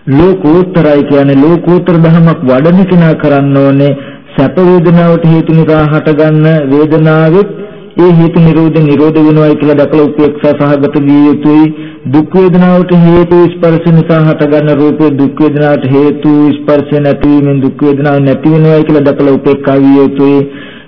ලෝකෝත්තරයි කියන්නේ ලෝකෝත්තර ධර්මයක් වඩන කෙනා කරන්න ඕනේ. සැප වේදනාවට හේතු නිසා හටගන්න වේදනාවෙත් ඒ හේතු නිරෝධ නිරෝධ වෙනවායි කියලා දැකලා උපේක්ෂා සහගත විය යුතුයි. දුක් වේදනාවට හේතු ස්පර්ශ නිසා හටගන්න රූපේ දුක් වේදනාවට හේතු ස්පර්ශ නැතිවීමෙන් දුක් වේදනාව නැති වෙනවායි කියලා දැකලා උපේක්ෂා විය යුතුයි.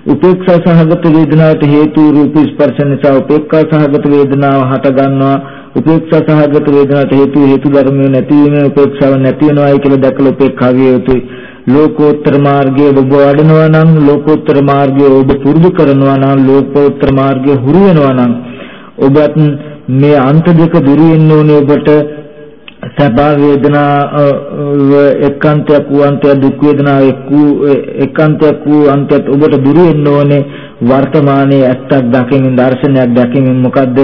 උපේක්ෂා සහගත වේදනාවට හේතු රූප ස්පර්ශ නිසා උපේක්ෂා සහගත වේදනාව හටගන්නවා. උපේක්ෂා සහගත වේදනාවට හේතු හේතු ධර්මය නැතිවීමෙන් උපේක්ෂාව නැති වෙනවායි කියලා දැකලා උපේක්ෂා විය යුතුයි. ලෝකෝත්තර මාර්ගයේ ඔබ වඩනවා නම් ලෝකෝත්තර මාර්ගයේ ඔබ පුරුදු කරනවා නම් ලෝකෝත්තර මාර්ගයේ හුරු වෙනවා නම් ඔබත් මේ අන්ත දෙක දුරු වෙන්න ඕනේ ඔබට. සැප වේදනා එක්කාන්තයක් වූ අන්තය දුක් වේදනා එක්කාන්තයක් වූ අන්තයත් ඔබට දුරු වෙන්න ඕනේ. වර්තමානයේ ඇත්තක් දකින්න දර්ශනයක් දකින්න මොකද්ද?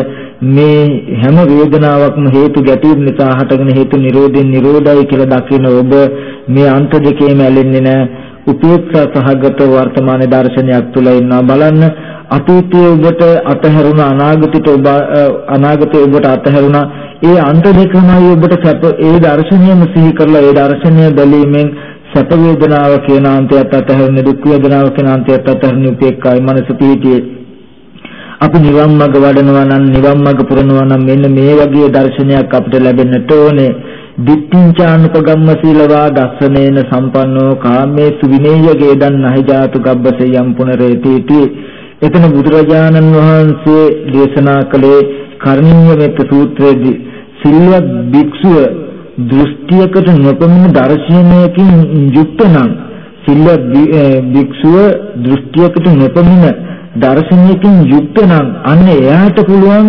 මේ හැම වේදනාවක්ම හේතු ගැටීම් නිසා හටගෙන හේතු නිරෝධයෙන් නිරෝධයි කියලා දකින ඔබ මේ අන්ත දෙකේම ඇලෙන්නේ නැහැ. උපේක්ෂා සහගත වර්තමාන දර්ශනයක් තුල ඉන්නවා. බලන්න අතීතයේ ඔබට අතහැරුණ අනාගතයට ඔබ අනාගතයේ ඔබට අතහැරුණ ඒ අන්ත දෙකමයි ඔබට සැප ඒ දර්ශනයම සිහි කරලා ඒ දර්ශනය බැලීමෙන් සැප වේදනාව කියන අන්තයත් අතහැරෙන දුක් වේදනාව කියන අන්තයත් අතහැරෙන උපේක්ඛායි මනස පිහිටියේ අපි නිවන් මඟ වඩනවා නම් නිවන් මඟ පුරනවා නම් මෙන්න මේ වගේ දර්ශනයක් අපිට ලැබෙන්නට ඕනේ. දිට්ඨිංචානුපගම්ම සීලවා දස්සනේන සම්පන්නෝ කාමේ සුවිනේය ගේදන් නහි ජාතු ගබ්බසෙයම් පුනරේතිති. එතන බුදුරජාණන් වහන්සේ දේශනා කළේ කර්ණීය මෙත්ත සූත්‍රයේදී සිල්වත් භික්ෂුව දෘෂ්ටියකට නොපමින දර්ශනයකින් යුක්ත නම් සිල්වත් භික්ෂුව දෘෂ්ටියකට නොපමින දර්ශනයකින් යුක්ත නම් අන්න එයාට පුළුවන්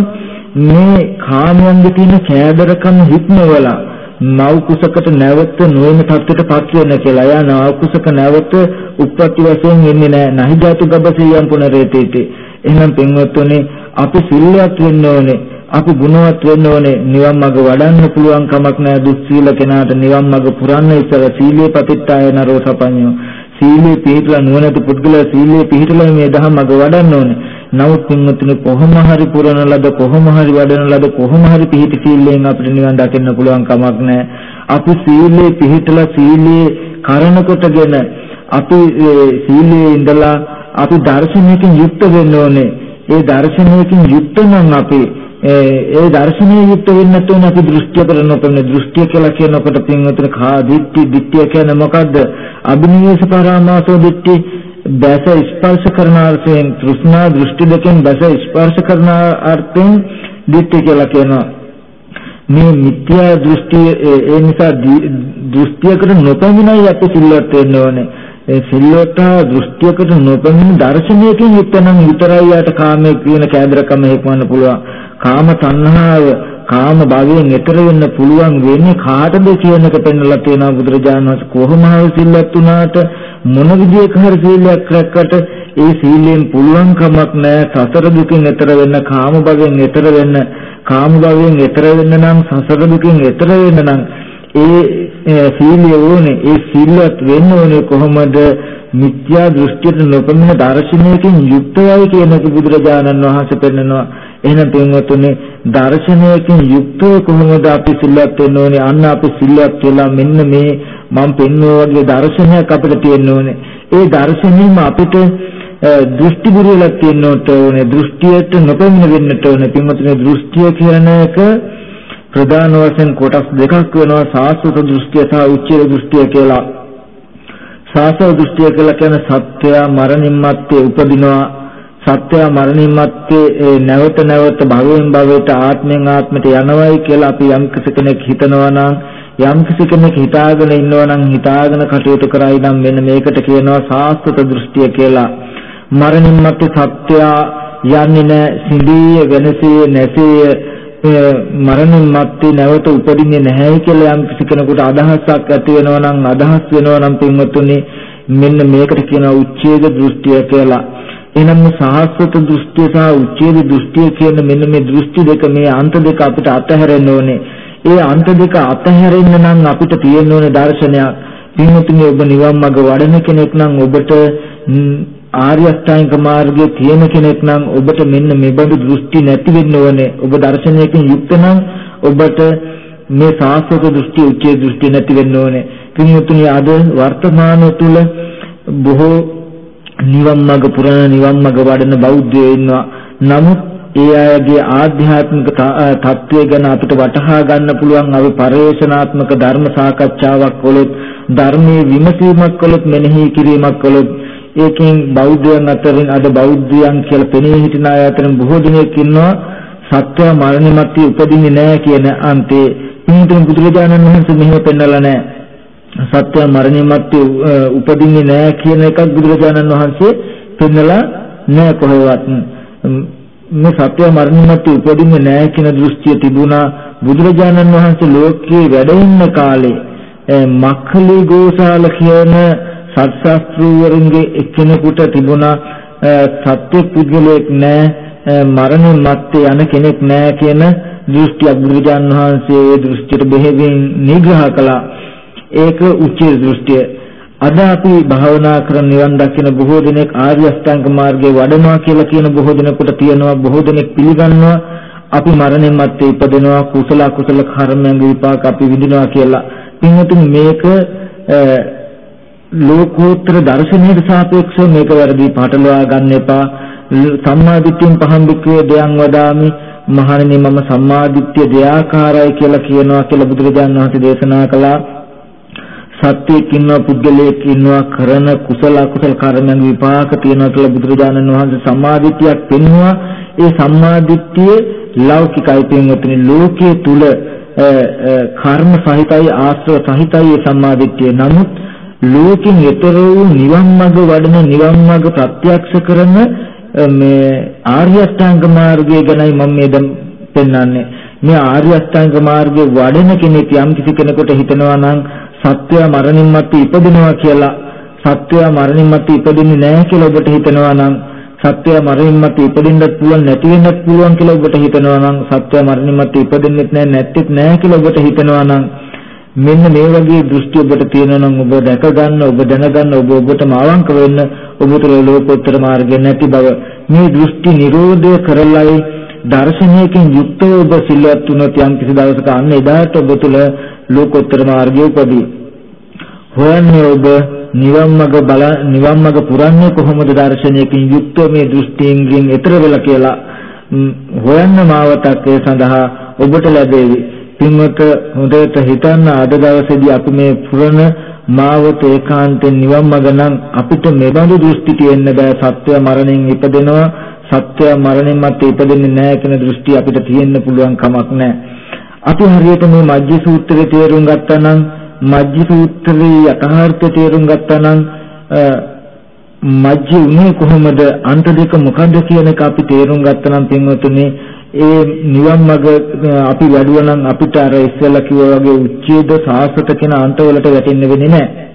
මේ කාමයන්ගේ තියෙන කෑදරකම හික්මවලා නව කුසකට නැවත නොවන තත්ත්වයට පත් වෙන්න කියලා. එයා නව කුසක නැවත උප්පත්ති වශයෙන් එන්නේ නැහැ. නහි ජාතු ගබසියම් පුනරේතේති. එහෙනම් පින්වත්තුනි අපි සිල්වත් වෙන්න ඕනේ. අපි ගුණවත් වෙන්න ඕනේ. නිවන් මඟ වඩන්න පුළුවන් කමක් නැහැ. දුස්සීල කෙනාට නිවන් මඟ පුරන්න ඉස්සර සීලේ පතිත්තාය නරෝ සපඤ්ඤෝ. සීලේ පිළිපදලා නුවණට පුද්ගලයා සීලේ පිළිපදලා මේ දහම මඟ වඩන්න ඕනේ. නමුත් පින්වත්නි කොහොම හරි පුරන ලද කොහොම හරි වඩන ලද කොහොම හරි පිහිටි සීලයෙන් අපිට නිවන් දකින්න පුළුවන් කමක් නැහැ. අපි සීලේ පිළිපදලා සීලේ කරන කොටගෙන අපි සීලේ ඉඳලා අපි දර්ශනයකින් යුක්ත වෙන්න ඕනේ. ඒ දර්ශනයකින් යුක්ත නම් අපි ඒ දර්ශනීය යුක්ත වෙන්නත් ඕන අපි දෘෂ්ටිය කරනකොට දෘෂ්ටිය කියලා කියනකොට පින්වතුනි කා දිට්ඨි දිට්ඨිය කියන්නේ මොකද්ද අභිනිවේෂ පරාමාසෝ දිට්ඨි බස ස්පර්ශ කරන අර්ථයෙන් තෘෂ්ණා දෘෂ්ටි දෙකෙන් බස ස්පර්ශ කරන අර්ථයෙන් දිට්ඨි කියලා කියනවා. මේ මිත්‍යා දෘෂ්ටි ඒ නිසා දෘෂ්ටියකට නොපැමිණයි අපි සිල්වත් වෙන්න ඕනේ. ඒ සිල්වට දෘෂ්ටියකට නොපැමිණ දර්ශනයකින් යුක්ත නම් විතරයි යාට කාමයේ කියන කෑදරකම හේක්වන්න පුළුවන්. කාම තණ්හාව කාම භාවයෙන් එතර වෙන්න පුළුවන් වෙන්නේ කාටද කියන එක පෙන්වලා තියෙනවා බුදුරජාණන් වහන්සේ. කොහොම හරි සිල්වත් වුණාට මොන විදියක හරි සීලයක් රැක්කට ඒ සීලයෙන් පුළුවන් කමක් නැහැ. සසර දුකින් එතර වෙන්න කාම භවයෙන් එතර වෙන්න කාම භවයෙන් එතර වෙන්න නම් සසර දුකින් එතර වෙන්න නම් ඒ සීලිය ඕනේ. ඒ සිල්වත් වෙන්න ඕනේ කොහොමද? මිත්‍යා දෘෂ්ටියට නොපමින දර්ශනයකින් යුක්තවයි කියන බුදුරජාණන් වහන්සේ පෙන්නනවා. එහෙනම් පින්වතුනි දර්ශනයකින් යුක්තව කොහොමද අපි සිල්වත් වෙන්න ඕනේ? අන්න අපි සිල්වත් කියලා මෙන්න මේ මම පෙන්වුවා වගේ දර්ශනයක් අපිට තියෙන්න ඕනේ. ඒ දර්ශනීයම අපිට දෘෂ්ටි බුරුලක් තියෙන්නට ඕනේ. දෘෂ්ටියට නොපමින වෙන්නට ඕනේ. පින්වතුනි දෘෂ්ටිය කියන එක ප්‍රධාන වශයෙන් කොටස් දෙකක් වෙනවා. සාස්වත දෘෂ්ටිය සහ උච්චේ දෘෂ්ටිය කියලා. සාසව දෘෂ්ටිය කියලා කියන සත්‍යය මරණින් මත්තේ උපදිනවා. සත්‍ය මරණින් මත්තේ නැවත නැවත භවයෙන් භවයට ආත්මෙන් ආත්මයට යනවයි කියලා අපි යම් කෙනෙක් හිතනවා නම් යම් කෙනෙක් හිතාගෙන ඉන්නවා නම් හිතාගෙන කටයුතු කරයි නම් මෙන්න මේකට කියනවා සාස්වත දෘෂ්ටිය කියලා මරණින් මත්තේ සත්‍ය යන්නේ නැ සිඳී වෙනසේ නැසේ මරණින් මත්තේ නැවත උපදින්නේ නැහැ කියලා යම් කෙනෙකුට අදහසක් ඇති වෙනවා නම් අදහස් වෙනවා නම් පින්වතුනි මෙන්න මේකට කියනවා උච්ඡේද දෘෂ්ටිය කියලා. එහෙනම් සාහස්වත දෘෂ්ටිය සහ උච්ඡේද දෘෂ්ටිය කියන මෙන්න මේ දෘෂ්ටි දෙක මේ අන්ත දෙක අපිට අතහැරෙන්න ඕනේ. ඒ අන්ත දෙක අතහැරෙන්න නම් අපිට තියෙන්න ඕනේ දර්ශනයක්. පින්වතුනි ඔබ නිවන් මඟ වඩන කෙනෙක් නම් ඔබට ආර්ය අෂ්ටාංග මාර්ගයේ තියෙන කෙනෙක් නම් ඔබට මෙන්න මෙබඳු දෘෂ්ටි නැති වෙන්න ඕනේ. ඔබ දර්ශනයකින් යුක්ත නම් ඔබට මේ සාස්වත දෘෂ්ටි උච්චේ දෘෂ්ටි නැති වෙන්න ඕනේ. පින්වතුනි අද වර්තමානය තුල බොහෝ නිවන් මඟ පුරණ නිවන් මඟ වඩන බෞද්ධයෝ ඉන්නවා. නමුත් ඒ අයගේ ආධ්‍යාත්මික තත්ත්වය ගැන අපිට වටහා ගන්න පුළුවන් අපි පරිේශනාත්මක ධර්ම සාකච්ඡාවක් කළොත් ධර්මයේ විමසීමක් කළොත් මෙනෙහි කිරීමක් කළොත් ඒකෙන් බෞද්ධයන් අතරින් අද බෞද්ධයන් කියලා පෙනී හිටින අය අතරින් බොහෝ දෙනෙක් ඉන්නවා සත්‍ය මරණිමත්ති උපදින්නේ නැහැ කියන අන්තේ පින්තුන් බුදුරජාණන් වහන්සේ මෙහෙම පෙන්නලා නැහැ සත්‍ය මරණිමත්ති උපදින්නේ නැහැ කියන එකක් බුදුරජාණන් වහන්සේ පෙන්නලා නැහැ කොහෙවත්. මේ සත්‍ය මරණිමත්ති උපදින්නේ නැහැ කියන දෘෂ්ටිය තිබුණා බුදුරජාණන් වහන්සේ ලෝකයේ වැඩ ඉන්න කාලේ. මක්ඛලි ගෝසාල කියන සත්‍ශාස්ත්‍රූවරුන්ගේ එක්කෙනෙකුට තිබුණා සත්‍ය පුද්ගලයෙක් නැහැ මරණින් මත්තේ යන කෙනෙක් නැහැ කියන දෘෂ්ටිය බුදුරජාන් වහන්සේ ඒ දෘෂ්ටියට බෙහෙවින් නිග්‍රහ කළා. ඒක උච්චේ දෘෂ්ටිය අද අපි භාවනා කරන නිවන් දකින බොහෝ දෙනෙක් ආර්ය අෂ්ටාංග මාර්ගයේ වඩනවා කියලා කියන බොහෝ දෙනෙකුට තියෙනවා බොහෝ දෙනෙක් පිළිගන්නවා අපි මරණයන් මත්තේ ඉපදෙනවා කුසල කුසල කර්මයන්ගේ විපාක අපි විඳිනවා කියලා. පින්වතුනි මේක ලෝකෝත්තර දර්ශනයට සාපේක්ෂව මේක වැරදි පාටලවා ගන්න එපා. සම්මාදිට්ඨියෙන් පහන් දුක්ඛේ දයන් වදාමි මහණෙනි මම සම්මාදිට්ඨිය දෙයාකාරයි කියලා කියනවා කියලා බුදුරජාණන් වහන්සේ දේශනා කළා. සත්‍යයක් ඉන්නවා පුද්ගලයෙක් ඉන්නවා කරන කුසල අකුසල කර්මයන් විපාක තියෙනවා කියලා බුදුරජාණන් වහන්සේ සම්මාදිට්ඨියක් පෙන්වුවා. ඒ සම්මාදිට්ඨිය ලෞකිකයි පින්වතුනි ලෝකයේ තුල කර්ම සහිතයි ආශ්‍රව සහිතයි සම්මාදිට්ඨිය. නමුත් ලෝකෙන් ඈතර වූ නිවන් මඟ වඩන නිවන් මඟ ප්‍රත්‍යක්ෂ කරන මේ ආර්ය අෂ්ටාංග මාර්ගය ගැනයි මම මේ දැන් පෙන්වන්නේ. මේ ආර්ය අෂ්ටාංග මාර්ගයේ වඩන කෙනෙක් යම් කිසි කෙනෙකුට හිතනවා නම් සත්‍ය මරණින් මතු ඉපදිනවා කියලා සත්‍ය මරණින් මතු ඉපදින්නේ නැහැ කියලා ඔබට හිතනවා නම් සත්‍ය මරණින් මතු ඉපදින්නත් පුළුවන් නැති වෙන්නත් පුළුවන් කියලා ඔබට හිතනවා නම් සත්‍ය මරණින් මතු ඉපදින්නෙත් නැහැ නැත්තිත් නැහැ කියලා ඔබට හිතනවා නම් මෙන්න මේ වගේ දෘෂ්ටි ඔබට තියෙනවා නම් ඔබ දැක ගන්න ඔබ දැනගන්න ඔබ ඔබටම අවංක වෙන්න ඔබ තුළ ලෝකෝත්තර මාර්ගය නැති බව. මේ දෘෂ්ටි නිරෝධය කරලයි දර්ශනයකින් යුක්තව ඔබ සිල්වත් වුණොත් යම් කිසි දවසක අන්න එදාට ඔබ තුළ ලෝකෝත්තර මාර්ගය උපදී. හොයන්නේ ඔබ නිවන් මඟ බල නිවන් මඟ පුරන්නේ කොහොමද දර්ශනයකින් යුක්තව මේ දෘෂ්ටියෙන් එතර වෙලා කියලා හොයන්න මාවතක් ඒ සඳහා ඔබට ලැබේවි. පින්වත හොඳට හිතන්න අද දවසේදී අපි මේ පුරණ මාවත ඒකාන්තයෙන් නිවන් මඟ නම් අපිට මෙබඳු දෘෂ්ටි තියෙන්න බෑ. සත්‍ය මරණයෙන් ඉපදෙනවා. සත්‍ය මරණයෙන් මත් ඉපදෙන්නේ නැහැ කියන දෘෂ්ටි අපිට තියෙන්න පුළුවන් කමක් නැහැ අපි හරියට මේ මජ්ජි සූත්‍රයේ තේරුම් ගත්තා නම් මජ්ජි සූත්‍රයේ යථාර්ථය තේරුම් ගත්තා නම් මජ්ජි උනේ කොහොමද අන්ත දෙක මොකද්ද කියන එක අපි තේරුම් ගත්තා නම් පින්වතුනි ඒ නිවන් මඟ අපි වැඩුවා නම් අපිට අර ඉස්සෙල්ලා කිව්වා වගේ උච්ඡේද සාසත කියන අන්තවලට වැටෙන්න වෙන්නේ නැහැ.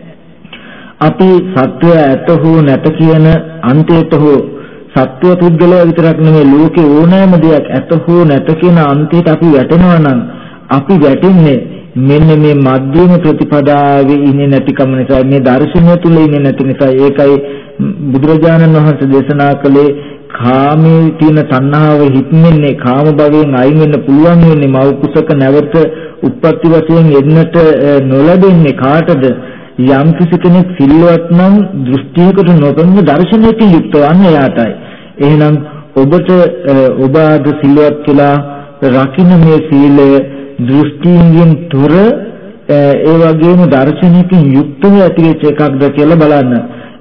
අපි සත්‍ය ඇත හෝ නැත කියන අන්තයට හෝ සත්‍ය පුද්ගලයා විතරක් නෙමෙයි ලෝකේ ඕනෑම දෙයක් ඇත හෝ නැත කියන අන්තයට අපි වැටෙනවා නම් අපි වැටෙන්නේ මෙන්න මේ මධ්‍යම ප්‍රතිපදාවේ ඉන්නේ නැතිකම නිසා මේ දර්ශනය තුල ඉන්නේ නැති නිසා. ඒකයි බුදුරජාණන් වහන්සේ දේශනා කළේ කාමයේ තියෙන තණ්හාව හික්මෙන්නේ කාම භවයෙන් අයින් වෙන්න පුළුවන් වෙන්නේ මව කුසක නැවත උත්පත්ති වශයෙන් එන්නට නොලැබෙන්නේ. කාටද? යම් කිසි කෙනෙක් සිල්වත් නම් දෘෂ්ටියකට නොපෙනෙන දර්ශනයකින් යුක්ත වන්නේ යාටයි. එහෙනම් ඔබට ඔබ අද සිල්වත් කියලා රකින්න මේ සීලය දෘෂ්ටියෙන් තොර ඒ වගේම දර්ශනයකින් යුක්තව ඇතිවෙච්ච එකක්ද කියලා බලන්න.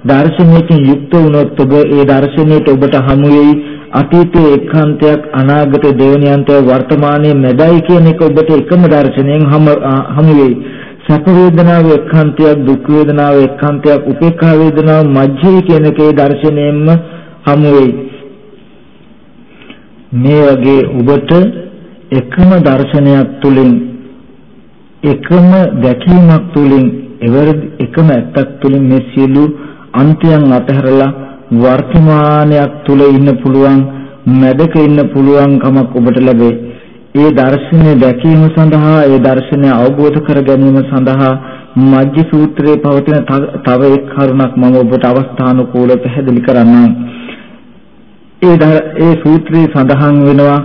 දර්ශනයකින් යුක්ත වුණොත් ඔබ ඒ දර්ශනයට ඔබට හමු වෙයි. අතීතයේ එක්කාන්තයක් අනාගත දෙවනියන්තය වර්තමානයේ මැදයි කියන එක ඔබට එකම දර්ශනයෙන් හමු වෙයි. සැප වේදනාව එක්කාන්තයක් දුක් වේදනාව එක්කාන්තයක් උපේක්ඛා වේදනාව මජ්ජේ කියන එකේ දර්ශනයෙන්ම හමු වෙයි මේ වගේ ඔබට එකම දර්ශනයක් තුලින් එකම දැකීමක් තුලින් එවර එකම ඇත්තක් තුලින් මේ සියලු අන්තයන් අතහැරලා වර්තමානයක් තුල ඉන්න පුළුවන් මැදක ඉන්න පුළුවන් කමක් ඔබට ලැබේ. ඒ දර්ශනය දැකීම සඳහා ඒ දර්ශනය අවබෝධ කර ගැනීම සඳහා මජ්ජි සූත්‍රයේ පවතින තව එක් කරුණක් මම ඔබට අවස්ථානුකූලව පැහැදිලි කරන්නම්. ඒ ඒ සූත්‍රයේ සඳහන් වෙනවා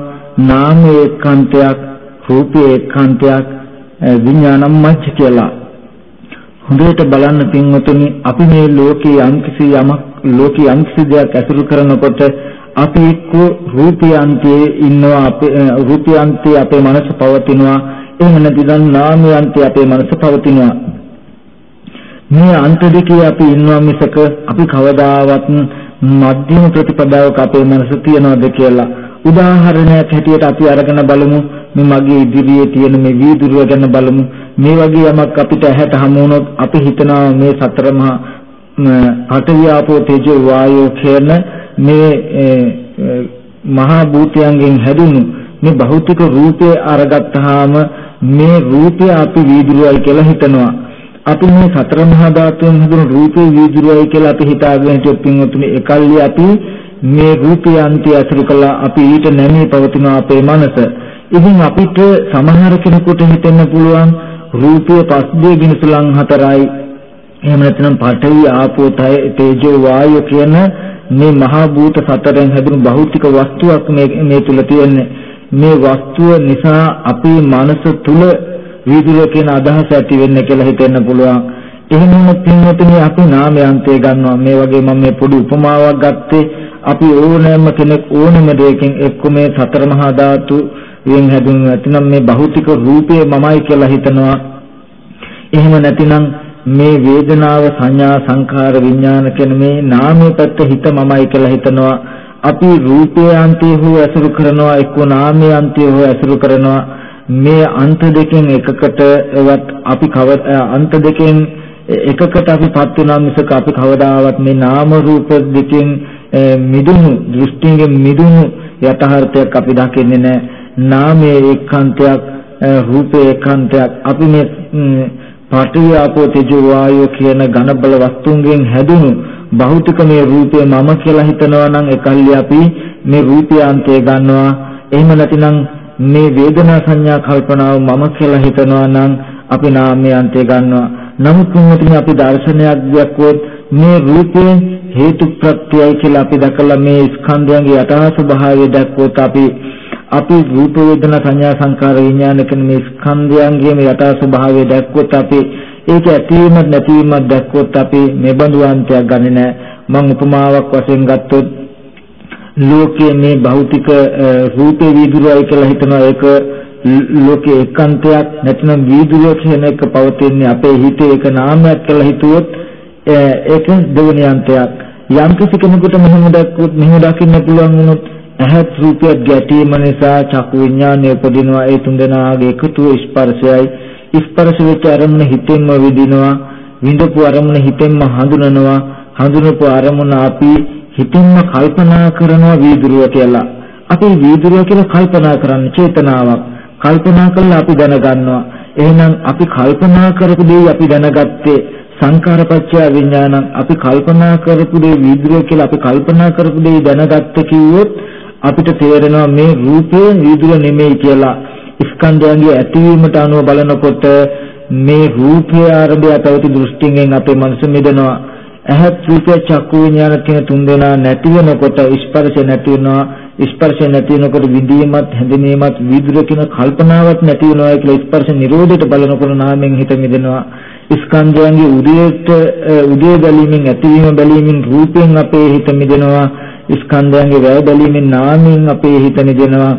නාමයේ එක්කාන්තයක් රූපයේ එක්කාන්තයක් විඥානම් මච්ච කියලා. හොඳට බලන්න පින්වතුනි අපි මේ ලෝකේ යම්කිසි යමක් ලෝකේ යම්කිසි දෙයක් ඇසුරු කරනකොට අපි එක්ක රූපයන්තයේ ඉන්නවා අපේ රූපයන්තයේ අපේ මනස පවතිනවා. එහෙම නැතිනම් නාමයන්තයේ අපේ මනස පවතිනවා. මේ අන්ත දෙකේ අපි ඉන්නවා මිසක අපි කවදාවත් මධ්‍යම ප්‍රතිපදාවක අපේ මනස තියනවද කියලා. උදාහරණයක් හැටියට අපි අරගෙන බලමු. මේ මගේ ඉදිරියේ තියෙන මේ වීදුරුව ගැන බලමු. මේ වගේ යමක් අපිට ඇහැට හමු වුණොත් අපි හිතනවා මේ සතර මහා පඨවි ආපෝ තේජෝ වායෝ කියන මේ මහා භූතයන්ගෙන් හැදුණු මේ භෞතික රූපය අරගත්තාම මේ රූපය අපි වීදුරුවයි කියලා හිතනවා අපි මේ සතර මහා ධාතුන් හැදුණු රූපේ වීදුරුවයි කියලා අපි හිතාගෙන හිටියොත් පින්වතුනි එකල්ලි අපි මේ රූපය අන්තය අසුරු කළා අපි ඊට නැමී පවතින අපේ මනස. ඉතින් අපිට සමහර කෙනෙකුට හිතෙන්න පුළුවන් රූපය පස්දේ ගිනිසුලන් හතරයි. එහෙම නැත්නම් පඨවි ආපෝ තේජෝ වායෝ කියන මේ මහා භූත සතරෙන් හැදුණු භෞතික වස්තුවක් මේ මේ තුල තියෙන්නේ. මේ වස්තුව නිසා අපේ මනස තුල වීදුර කියන අදහස ඇති වෙන්න කියලා හිතෙන්න පුළුවන්. එහෙම වුණොත් පින්වතුනි අපි නාමයන්තය ගන්නවා. මේ වගේ මම මේ පොඩි උපමාවක් ගත්තේ අපි ඕනෑම කෙනෙක් ඕනම දෙයකින් එක්ක මේ සතර මහා ධාතු යෙන් හැදුණු නැතිනම් මේ භෞතික රූපය මමයි කියලා හිතනවා. එහෙම නැතිනම් මේ වේදනාව සංඥා සංඛාර විඥාන කියන මේ නාමයේ පැත්ත හිත මමයි කියලා හිතනවා. අපි රූපේ අන්තය හෝ ඇසුරු කරනවා එක්ක නාමයේ අන්තය හෝ ඇසුරු කරනවා. මේ අන්ත දෙකෙන් එකකට එවත් අපි කව අන්ත දෙකෙන් එකකට අපිපත් වෙනා මිසක අපි කවදාවත් මේ නාම රූප දෙකෙන් මිදුණු දෘෂ්ටියෙන් මිදුණු යථාර්ථයක් අපි දකින්නේ නැහැ. නාමයේ ඒකාන්තයක් රූපයේ ඒකාන්තයක් අපි මේ පඨවි ආපෝ තේජෝ වායෝ කියන ඝන බල වස්තුන්ගෙන් හැදුණු භෞතික මේ රූපය මම කියලා හිතනවා නම් එකල්ලි අපි මේ රූපය අන්තය ගන්නවා. එහෙම නැතිනම් මේ වේදනා සංඥා කල්පනාව මම කියලා හිතනවා නම් අපි නාමයේ අන්තය ගන්නවා. නමුත් මුතුනි අපි දර්ශනයක් දැක්කොත් මේ රූපේ හේතු ප්‍රත්‍යයයි කියලා අපි දැකලා මේ ස්කන්ධයන්ගේ යථා ස්වභාවය දැක්කොත් අපි අපි රූප වේදනා සංඥා සංකාර විඥාන කියන මේ ස්කන්ධයන්ගේම යථා ස්වභාවය දැක්කොත් අපි ඒක ඇතිවීමත් නැතිවීමත් දැක්කොත් අපි මේ බඳු අන්තයක් ගන්නෙ නෑ. මම උපමාවක් වශයෙන් ගත්තොත් ලෝකයේ මේ භෞතික රූපේ විදුරයි කියලා හිතනවා. ඒක ලෝකයේ එකාන්තයක් නැත්නම් වීදුරුව කියන එක පවතින්නේ අපේ හිතේ ඒක නාමයක් කියලා හිතුවොත් ඒක දෙවෙනි අන්තයක්. යම් කිසි කෙනෙකුට මෙහෙම දැක්කොත් මෙහෙම දකින්න පුළුවන් වුණොත් ඇහත් රූපයක් ගැටීම නිසා චක්කු විඥානය උපදිනවා ඒ තුන්දෙනාගේ එකතුව ස්පර්ශයයි ස්පර්ශ වෙච්ච අරමුණ හිතෙන්ම විදිනවා විඳපු අරමුණ හිතෙන්ම හඳුනනවා හඳුනපු අරමුණ අපි හිතින්ම කල්පනා කරනවා වීදුරුව කියලා. අපි වීදුරුව කියලා කල්පනා කරන්නේ චේතනාවක්. කල්පනා කළා අපි දැනගන්නවා. එහෙනම් අපි කල්පනා කරපු දේ අපි දැනගත්තේ සංකාරපච්චය විඥානං අපි කල්පනා කරපු දේ වීදුරුව කියලා අපි කල්පනා කරපු දේ දැනගත්ත කිව්වොත් අපිට තේරෙනවා මේ රූපය වීදුරුව නෙමෙයි කියලා. ස්කන්ධයන්ගේ ඇතිවීමට අනුව බලනකොට මේ රූපය ආරම්භය පැවති දෘෂ්ටියෙන් අපේ මනස මිදෙනවා. ඇහත් රූපය චක්කු විඥාන කියන තුන් දෙනා නැති වෙනකොට ස්පර්ශ නැති වෙනවා ස්පර්ශ නැති වෙනකොට විදීමත් හැඳිනීමත් විදුර කියන කල්පනාවක් නැති වෙනවා කියලා ස්පර්ශ නිරෝධයට බලනකොට නාමයෙන් හිත මිදෙනවා ස්කන්ධයන්ගේ උදේට උදේ බැලීමෙන් ඇතිවීම බැලීමෙන් රූපයෙන් අපේ හිත මිදෙනවා ස්කන්ධයන්ගේ වැය බැලීමෙන් නාමයෙන් අපේ හිත මිදෙනවා.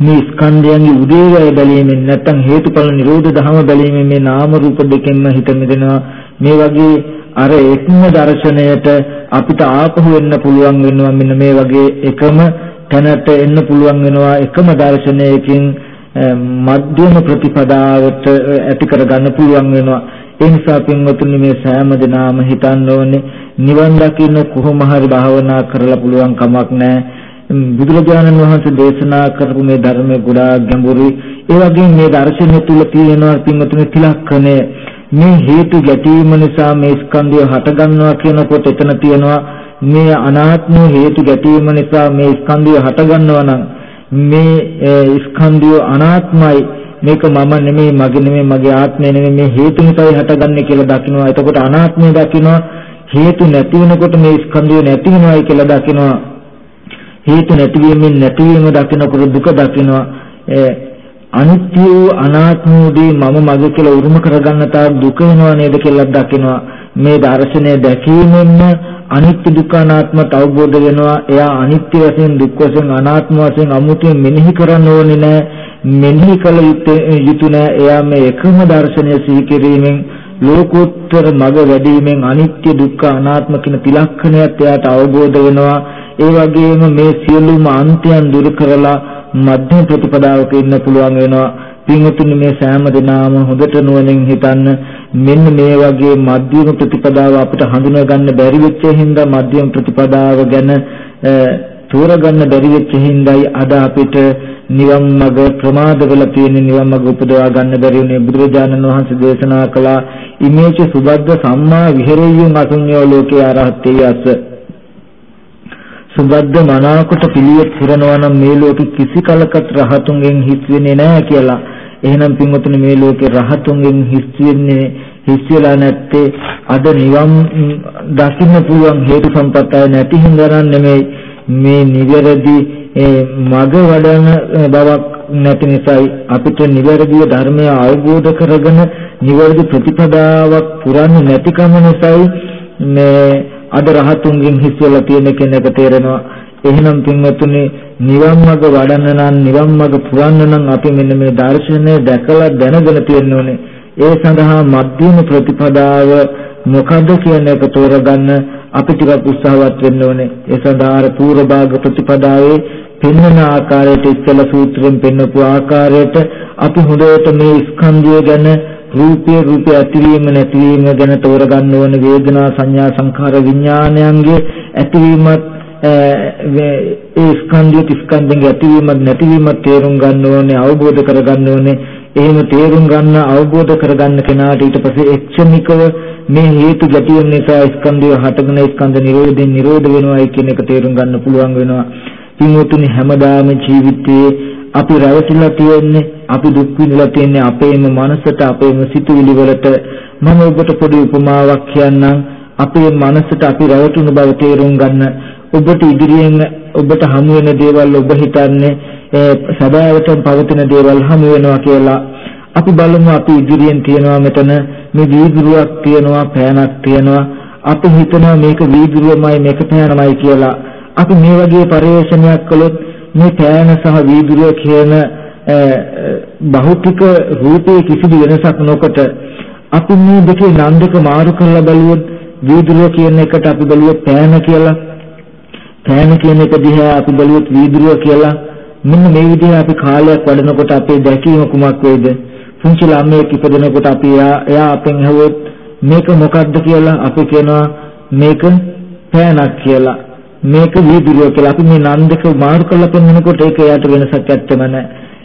මේ ස්කන්ධයන්ගේ උදේ වැය බැලීමෙන් නැත්නම් හේතුඵල නිරෝධ ධම බැලීමෙන් මේ නාම රූප දෙකෙන්ම හිත මිදෙනවා. මේ වගේ අර එක්ම දර්ශනයට අපිට ආපහු එන්න පුළුවන් වෙනවා මෙන්න මේ වගේ එකම තැනට එන්න පුළුවන් වෙනවා එකම දර්ශනයකින් මධ්‍යම ප්‍රතිපදාවට ඇති කරගන්න පුළුවන් වෙනවා. ඒ නිසා පින්වතුනි මේ සෑම දිනාම හිතන්න ඕනේ නිවන් දකින්න කොහොම හරි භාවනා කරලා පුළුවන් කමක් නැහැ. බුදුරජාණන් වහන්සේ දේශනා කරපු මේ ධර්මයේ ගොඩාක් ගැඹුරුයි. ඒ වගේම මේ දර්ශනය තුල තියෙනවා පින්වතුනි තිලක්කණය මේ හේතු ගැටීම නිසා මේ ස්කන්ධය හටගන්නවා කියනකොට එතන තියෙනවා මේ අනාත්ම හේතු ගැටීම නිසා මේ ස්කන්ධය හටගන්නවා නම් මේ ස්කන්ධය අනාත්මයි. මේක මම නෙමෙයි මගේ නෙමෙයි මගේ ආත්මය නෙමෙයි මේ හේතු නිසායි හටගන්නේ කියලා දකිනවා. එතකොට අනාත්මය දකිනවා. හේතු නැති වෙනකොට මේ ස්කන්ධය නැති වෙනවායි කියලා දකිනවා. හේතු නැතිවීමෙන් නැතිවීම දකිනකොට දුක දකිනවා. අනිත්‍ය වූ අනාත්ම වූදී මම මගේ කියලා උරුම කරගන්න තාක් දුක වෙනවා නේද කියලා දකිනවා. මේ දර්ශනය දැකීමෙන්ම අනිත්‍ය දුක්ඛ අනාත්මට අවබෝධ වෙනවා. එයා අනිත්‍ය වශයෙන් දුක් වශයෙන් අනාත්ම වශයෙන් අමුතුවෙන් මෙනෙහි කරන්න ඕනේ නෑ. මෙනෙහි කළ යුතු නෑ. එයා මේ එකම දර්ශනය සිහි කිරීමෙන් ලෝකෝත්තර මඟ වැඩිවීමෙන් අනිත්‍ය දුක්ඛ අනාත්ම කියන තිලක්ෂණයත් එයාට අවබෝධ වෙනවා. ඒ වගේම මේ සියලුම අන්තයන් දුරු කරලා මධ්‍යම ප්‍රතිපදාවක ඉන්න පුළුවන් වෙනවා. පින්වතුනි මේ සෑම දිනාම හොඳට නුවණින් හිතන්න මෙන්න මේ වගේ මධ්‍යම ප්‍රතිපදාව අපිට හඳුනා ගන්න බැරි වෙච්ච හින්දා මධ්‍යම ප්‍රතිපදාව ගැන තෝරගන්න බැරි වෙච්ච හින්දායි අද අපිට නිවන් මඟ ප්‍රමාද වෙලා තියෙන නිවන් මඟ උපදවා ගන්න බැරි වුණේ බුදුරජාණන් වහන්සේ දේශනා කළා. ඉමේච සුබද්ද සම්මා විහෙරියුම් අසුඤ්ඤෝ ලෝකේ ආරහත්තේ යස සුබද්ද මනාකොට පිළිවෙත් හිරනවා නම් මේ ලෝකෙ කිසි කලකට රහතුන්ගෙන් හිස් වෙන්නේ නැහැ කියලා. එහෙනම් පින්වතුනි මේ ලෝකේ රහතුන්ගෙන් හිස් වෙන්නේ හිස් වෙලා නැත්තේ අද නිවන් දකින්න පුළුවන් හේතු සම්පත් ආය නැති හින්දා නෙමෙයි. මේ නිවැරදි මග වඩන බවක් නැති නිසායි අපිට නිවැරදිව ධර්මය අවබෝධ කරගෙන නිවැරදි ප්‍රතිපදාවක් පුරන්නේ නැතිකම නිසායි මේ අද රහතුන්ගෙන් හිස් වෙලා තියෙන කෙනෙක් තේරෙනවා. එහෙනම් පින්වතුනි නිවන් මඟ වඩන්න නම් නිවන් මඟ පුරන්න නම් අපි මෙන්න මේ දර්ශනය දැකලා දැනගෙන තියෙන්න ඕනේ. ඒ සඳහා මධ්‍යම ප්‍රතිපදාව මොකද්ද කියන එක තෝරගන්න අපි ටිකක් උත්සාහවත් වෙන්න ඕනේ. ඒ සඳහා අර පූර්ව භාග ප්‍රතිපදාවේ පෙන්වන ආකාරයට ඉස්සල සූත්‍රයෙන් පෙන්වපු ආකාරයට අපි හොඳට මේ ස්කන්ධය ගැන රූපේ රූපේ ඇතිවීම නැතිවීම ගැන තෝරගන්න ඕන. වේදනා සංඥා සංඛාර විඥානයන්ගේ ඇතිවීමත් ඒ ස්කන්ධය ස්කන්ධෙන්ගේ ඇතිවීමත් නැතිවීමත් තේරුම් ගන්න ඕනේ අවබෝධ කරගන්න ඕනේ. එහෙම තේරුම් ගන්න අවබෝධ කරගන්න කෙනාට ඊට පස්සේ එක්ෂණිකව මේ හේතු ගැටියෙන් නිසා ස්කන්ධය හටගෙන ස්කන්ධ නිරෝධයෙන් නිරෝධ වෙනවායි කියන එක තේරුම් ගන්න පුළුවන් වෙනවා. පින්වතුනි හැමදාම ජීවිතයේ අපි රැවටිලා තියෙන්නේ අපි දුක් විඳලා තියෙන්නේ අපේම මනසට අපේම සිතුවිලි වලට මම ඔබට පොඩි උපමාවක් කියන්නම්. අපේ මනසට අපි රැවටුණු බව තේරුම් ගන්න. ඔබට ඉදිරියෙන් ඔබට හමු වෙන දේවල් ඔබ හිතන්නේ සදාවටම පවතින දේවල් හමු වෙනවා කියලා අපි බලමු. අපි ඉදිරියෙන් තියනවා මෙතන මේ වීදුරුවක් තියනවා පෑනක් තියනවා. අපි හිතනවා මේක වීදුරුවමයි මේක පෑනමයි කියලා. අපි මේ වගේ පරිශ්‍රණයක් කළොත් මේ පෑන සහ වීදුරුව කියන භෞතික රූපයේ කිසිදු වෙනසක් නොකොට අපි මේ දෙකේ නම් දෙක මාරු කරලා බලුවොත් වීදුරුව කියන එකට අපි බලුවොත් පෑන කියලා පෑන කියන එක දිහා අපි බලුවොත් වීදුරුව කියලා මෙන්න මේ විදිහ අපි කාලයක් වඩනකොට අපේ දැකීම කුමක් වේද පුංචි ළමයෙක් ඉපදෙනකොට අපි එයා අපෙන් අහුවොත් මේක මොකක්ද කියලා අපි කියනවා මේක පෑනක් කියලා. මේක වීදුරුව කියලා. අපි මේ නම් දෙක මාරු කරලා පෙන්නකොට ඒක එයාට වෙනසක් ඇත්තම නැහැ.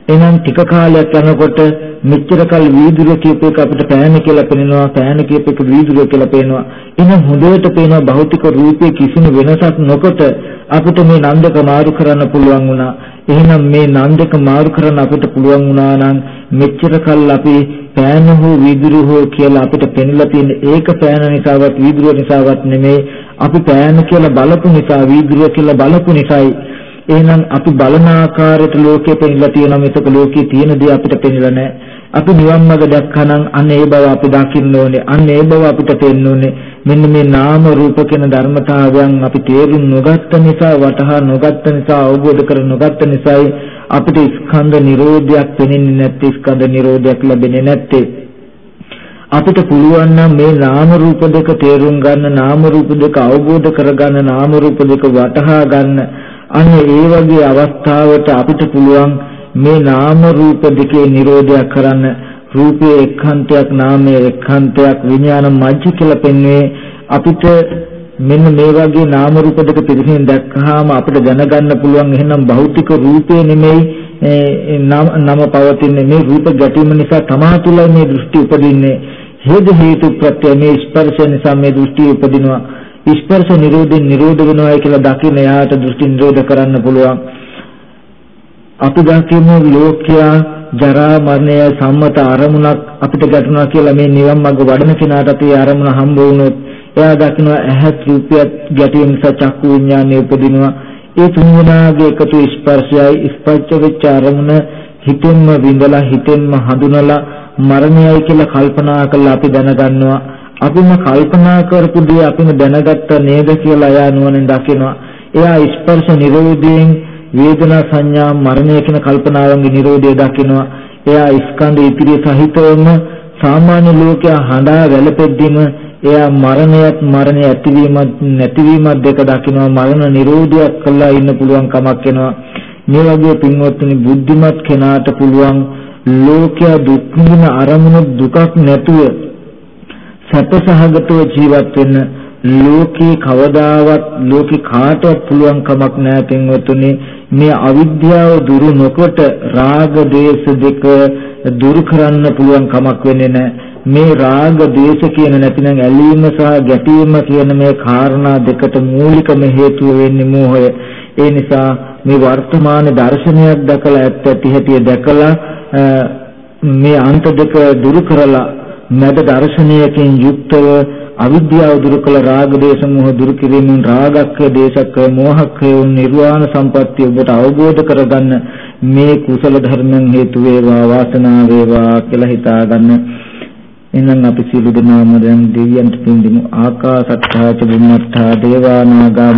එහෙනම් ටික කාලයක් යනකොට මෙච්චර කල් වීදුරුව කියප එක අපිට පෑන කියලා පෙනෙනවා පෑන කියප එක වීදුරුව කියලා පේනවා. එහෙනම් හොඳට පේනවා භෞතික රූපේ කිසිම වෙනසක් නොකොට අපිට මේ නම් දෙක මාරු කරන්න පුළුවන් වුණා. එහෙනම් මේ නම් දෙක මාරු කරන්න අපිට පුළුවන් වුණා නම් මෙච්චර කල් අපි පෑන හෝ වීදුරුව හෝ කියලා අපිට පෙනෙලා තියෙන ඒක පෑන නිසාවත් වීදුරුව නිසාවත් නෙමෙයි අපි පෑන කියලා බලපු නිසා වීදුරුව කියලා බලපු නිසායි එහෙනම් අපි බලන ආකාරයට ලෝකේ පෙනිලා තියෙනවා මිසක ලෝකේ තියෙන දේ අපිට පෙනිලා නැහැ. අපි නිවන් මඟ දැක්කනම් අන්න ඒ බව අපි දකින්න ඕනේ. අන්න ඒ බව අපිට පේන්න ඕනේ. මෙන්න මේ නාම රූප කියන ධර්මතාවයන් අපි තේරුම් නොගත්ත නිසා වටහා නොගත්ත නිසා අවබෝධ කර නොගත්ත නිසායි අපිට ස්කන්ධ නිරෝධයක් පෙනෙන්නේ නැත්තේ ස්කන්ධ නිරෝධයක් ලැබෙන්නේ නැත්තේ. අපිට පුළුවන් නම් මේ නාම රූප දෙක තේරුම් ගන්න නාම රූප දෙක අවබෝධ කරගන්න නාම රූප දෙක වටහා ගන්න අන්න ඒ වගේ අවස්ථාවට අපිට පුළුවන් මේ නාම රූප දෙකේ Nirodha කරන්න. රූපයේ එක්ඛන්තයක් නාමයේ එක්ඛන්තයක් විඥාන මජ්ජ කියලා පෙන්වේ අපිට මෙන්න මේ වගේ නාම රූප දෙක පිළිසින් දැක්කහම අපිට දැනගන්න පුළුවන් එහෙනම් භෞතික රූපේ නෙමෙයි නම පවතින්නේ. මේ රූප ගැටීම නිසා තමා තුළ මේ දෘෂ්ටි උපදින්නේ. හේතු හේතු ප්‍රත්‍ය මේ ස්පර්ශ නිසා මේ දෘෂ්ටි උපදිනවා. ස්පර්ශ නිරෝධයෙන් නිරෝධ වෙනවා කියලා දකින්න යාට දෘෂ්ටි නිරෝධ කරන්න පුළුවන්. අපි දකිමු ලෝකයා ජරා මරණය සම්මත අරමුණක් අපිට ගැටුණා කියලා මේ නිවන් මාර්ග වඩන කෙනාට අපි අරමුණ හම්බ වුණොත් එයා දකිනවා ඇහත් රූපයත් ගැටීම නිසා චක්කු විඥානය උපදිනවා. ඒ තුන්දෙනාගේ එකතු ස්පර්ශයයි ස්පර්ශ වෙච්ච අරමුණ හිතෙන්ම විඳලා හිතෙන්ම හඳුනලා මරණයයි කියලා කල්පනා කරලා අපි දැනගන්නවා. අපිම කල්පනා කරපු දේ අපිම දැනගත්ත නේද කියලා එයා නුවණින් දකිනවා. එයා ස්පර්ශ නිරෝධයෙන් වේදනා සංඥා මරණය කියන කල්පනාවන්ගේ නිරෝධය දකිනවා. එයා ස්කන්ධ ඉතිරිය සහිතවම සාමාන්‍ය ලෝකයා හඬා වැළපෙද්දීම එයා මරණයත් මරණය ඇතිවීමත් නැතිවීමත් දෙක දකිනවා. මරණ නිරෝධයක් කළා ඉන්න පුළුවන් කමක් වෙනවා මේ වගේ පින්වත්නි බුද්ධිමත් කෙනාට පුළුවන් ලෝකයා දුක් විඳින අරමුණු දුකක් නැතුව සැපසහගතව ජීවත් වෙන්න ලෝකේ කවදාවත් ලෝකේ කාටවත් පුළුවන් කමක් නැහැ පින්වත්නි. මේ අවිද්‍යාව දුරු නොකොට රාග දේශ දෙක දුරු කරන්න පුළුවන් කමක් වෙන්නේ නැහැ. මේ රාග දේශ කියන නැතිනම් ඇලීම සහ ගැටීම කියන මේ කාරණා දෙකට මූලිකම හේතුව වෙන්නේ මෝහය. ඒ නිසා මේ වර්තමාන දර්ශනයක් දැකලා ඇත්ත ඇති හැටි දැකලා මේ අන්ත දෙක දුරු කරලා මැද දර්ශනයකින් යුක්තව අවිද්‍යාව දුරු කළ රාග දේශ මොහ දුරු කිරීමෙන් රාගක්ඛය දේශක්ඛය මෝහක්ඛය නිර්වාණ සම්පත්තිය ඔබට අවබෝධ කරගන්න මේ කුසල ධර්මයන් හේතු වේවා වාසනාව වේවා කියලා හිතාගන්න. එහෙනම් අපි සියලු දෙනාම දැන් දෙවියන්ට පින් දෙමු ආකාසත්තා ච බුම්මත්තා දේවානාගා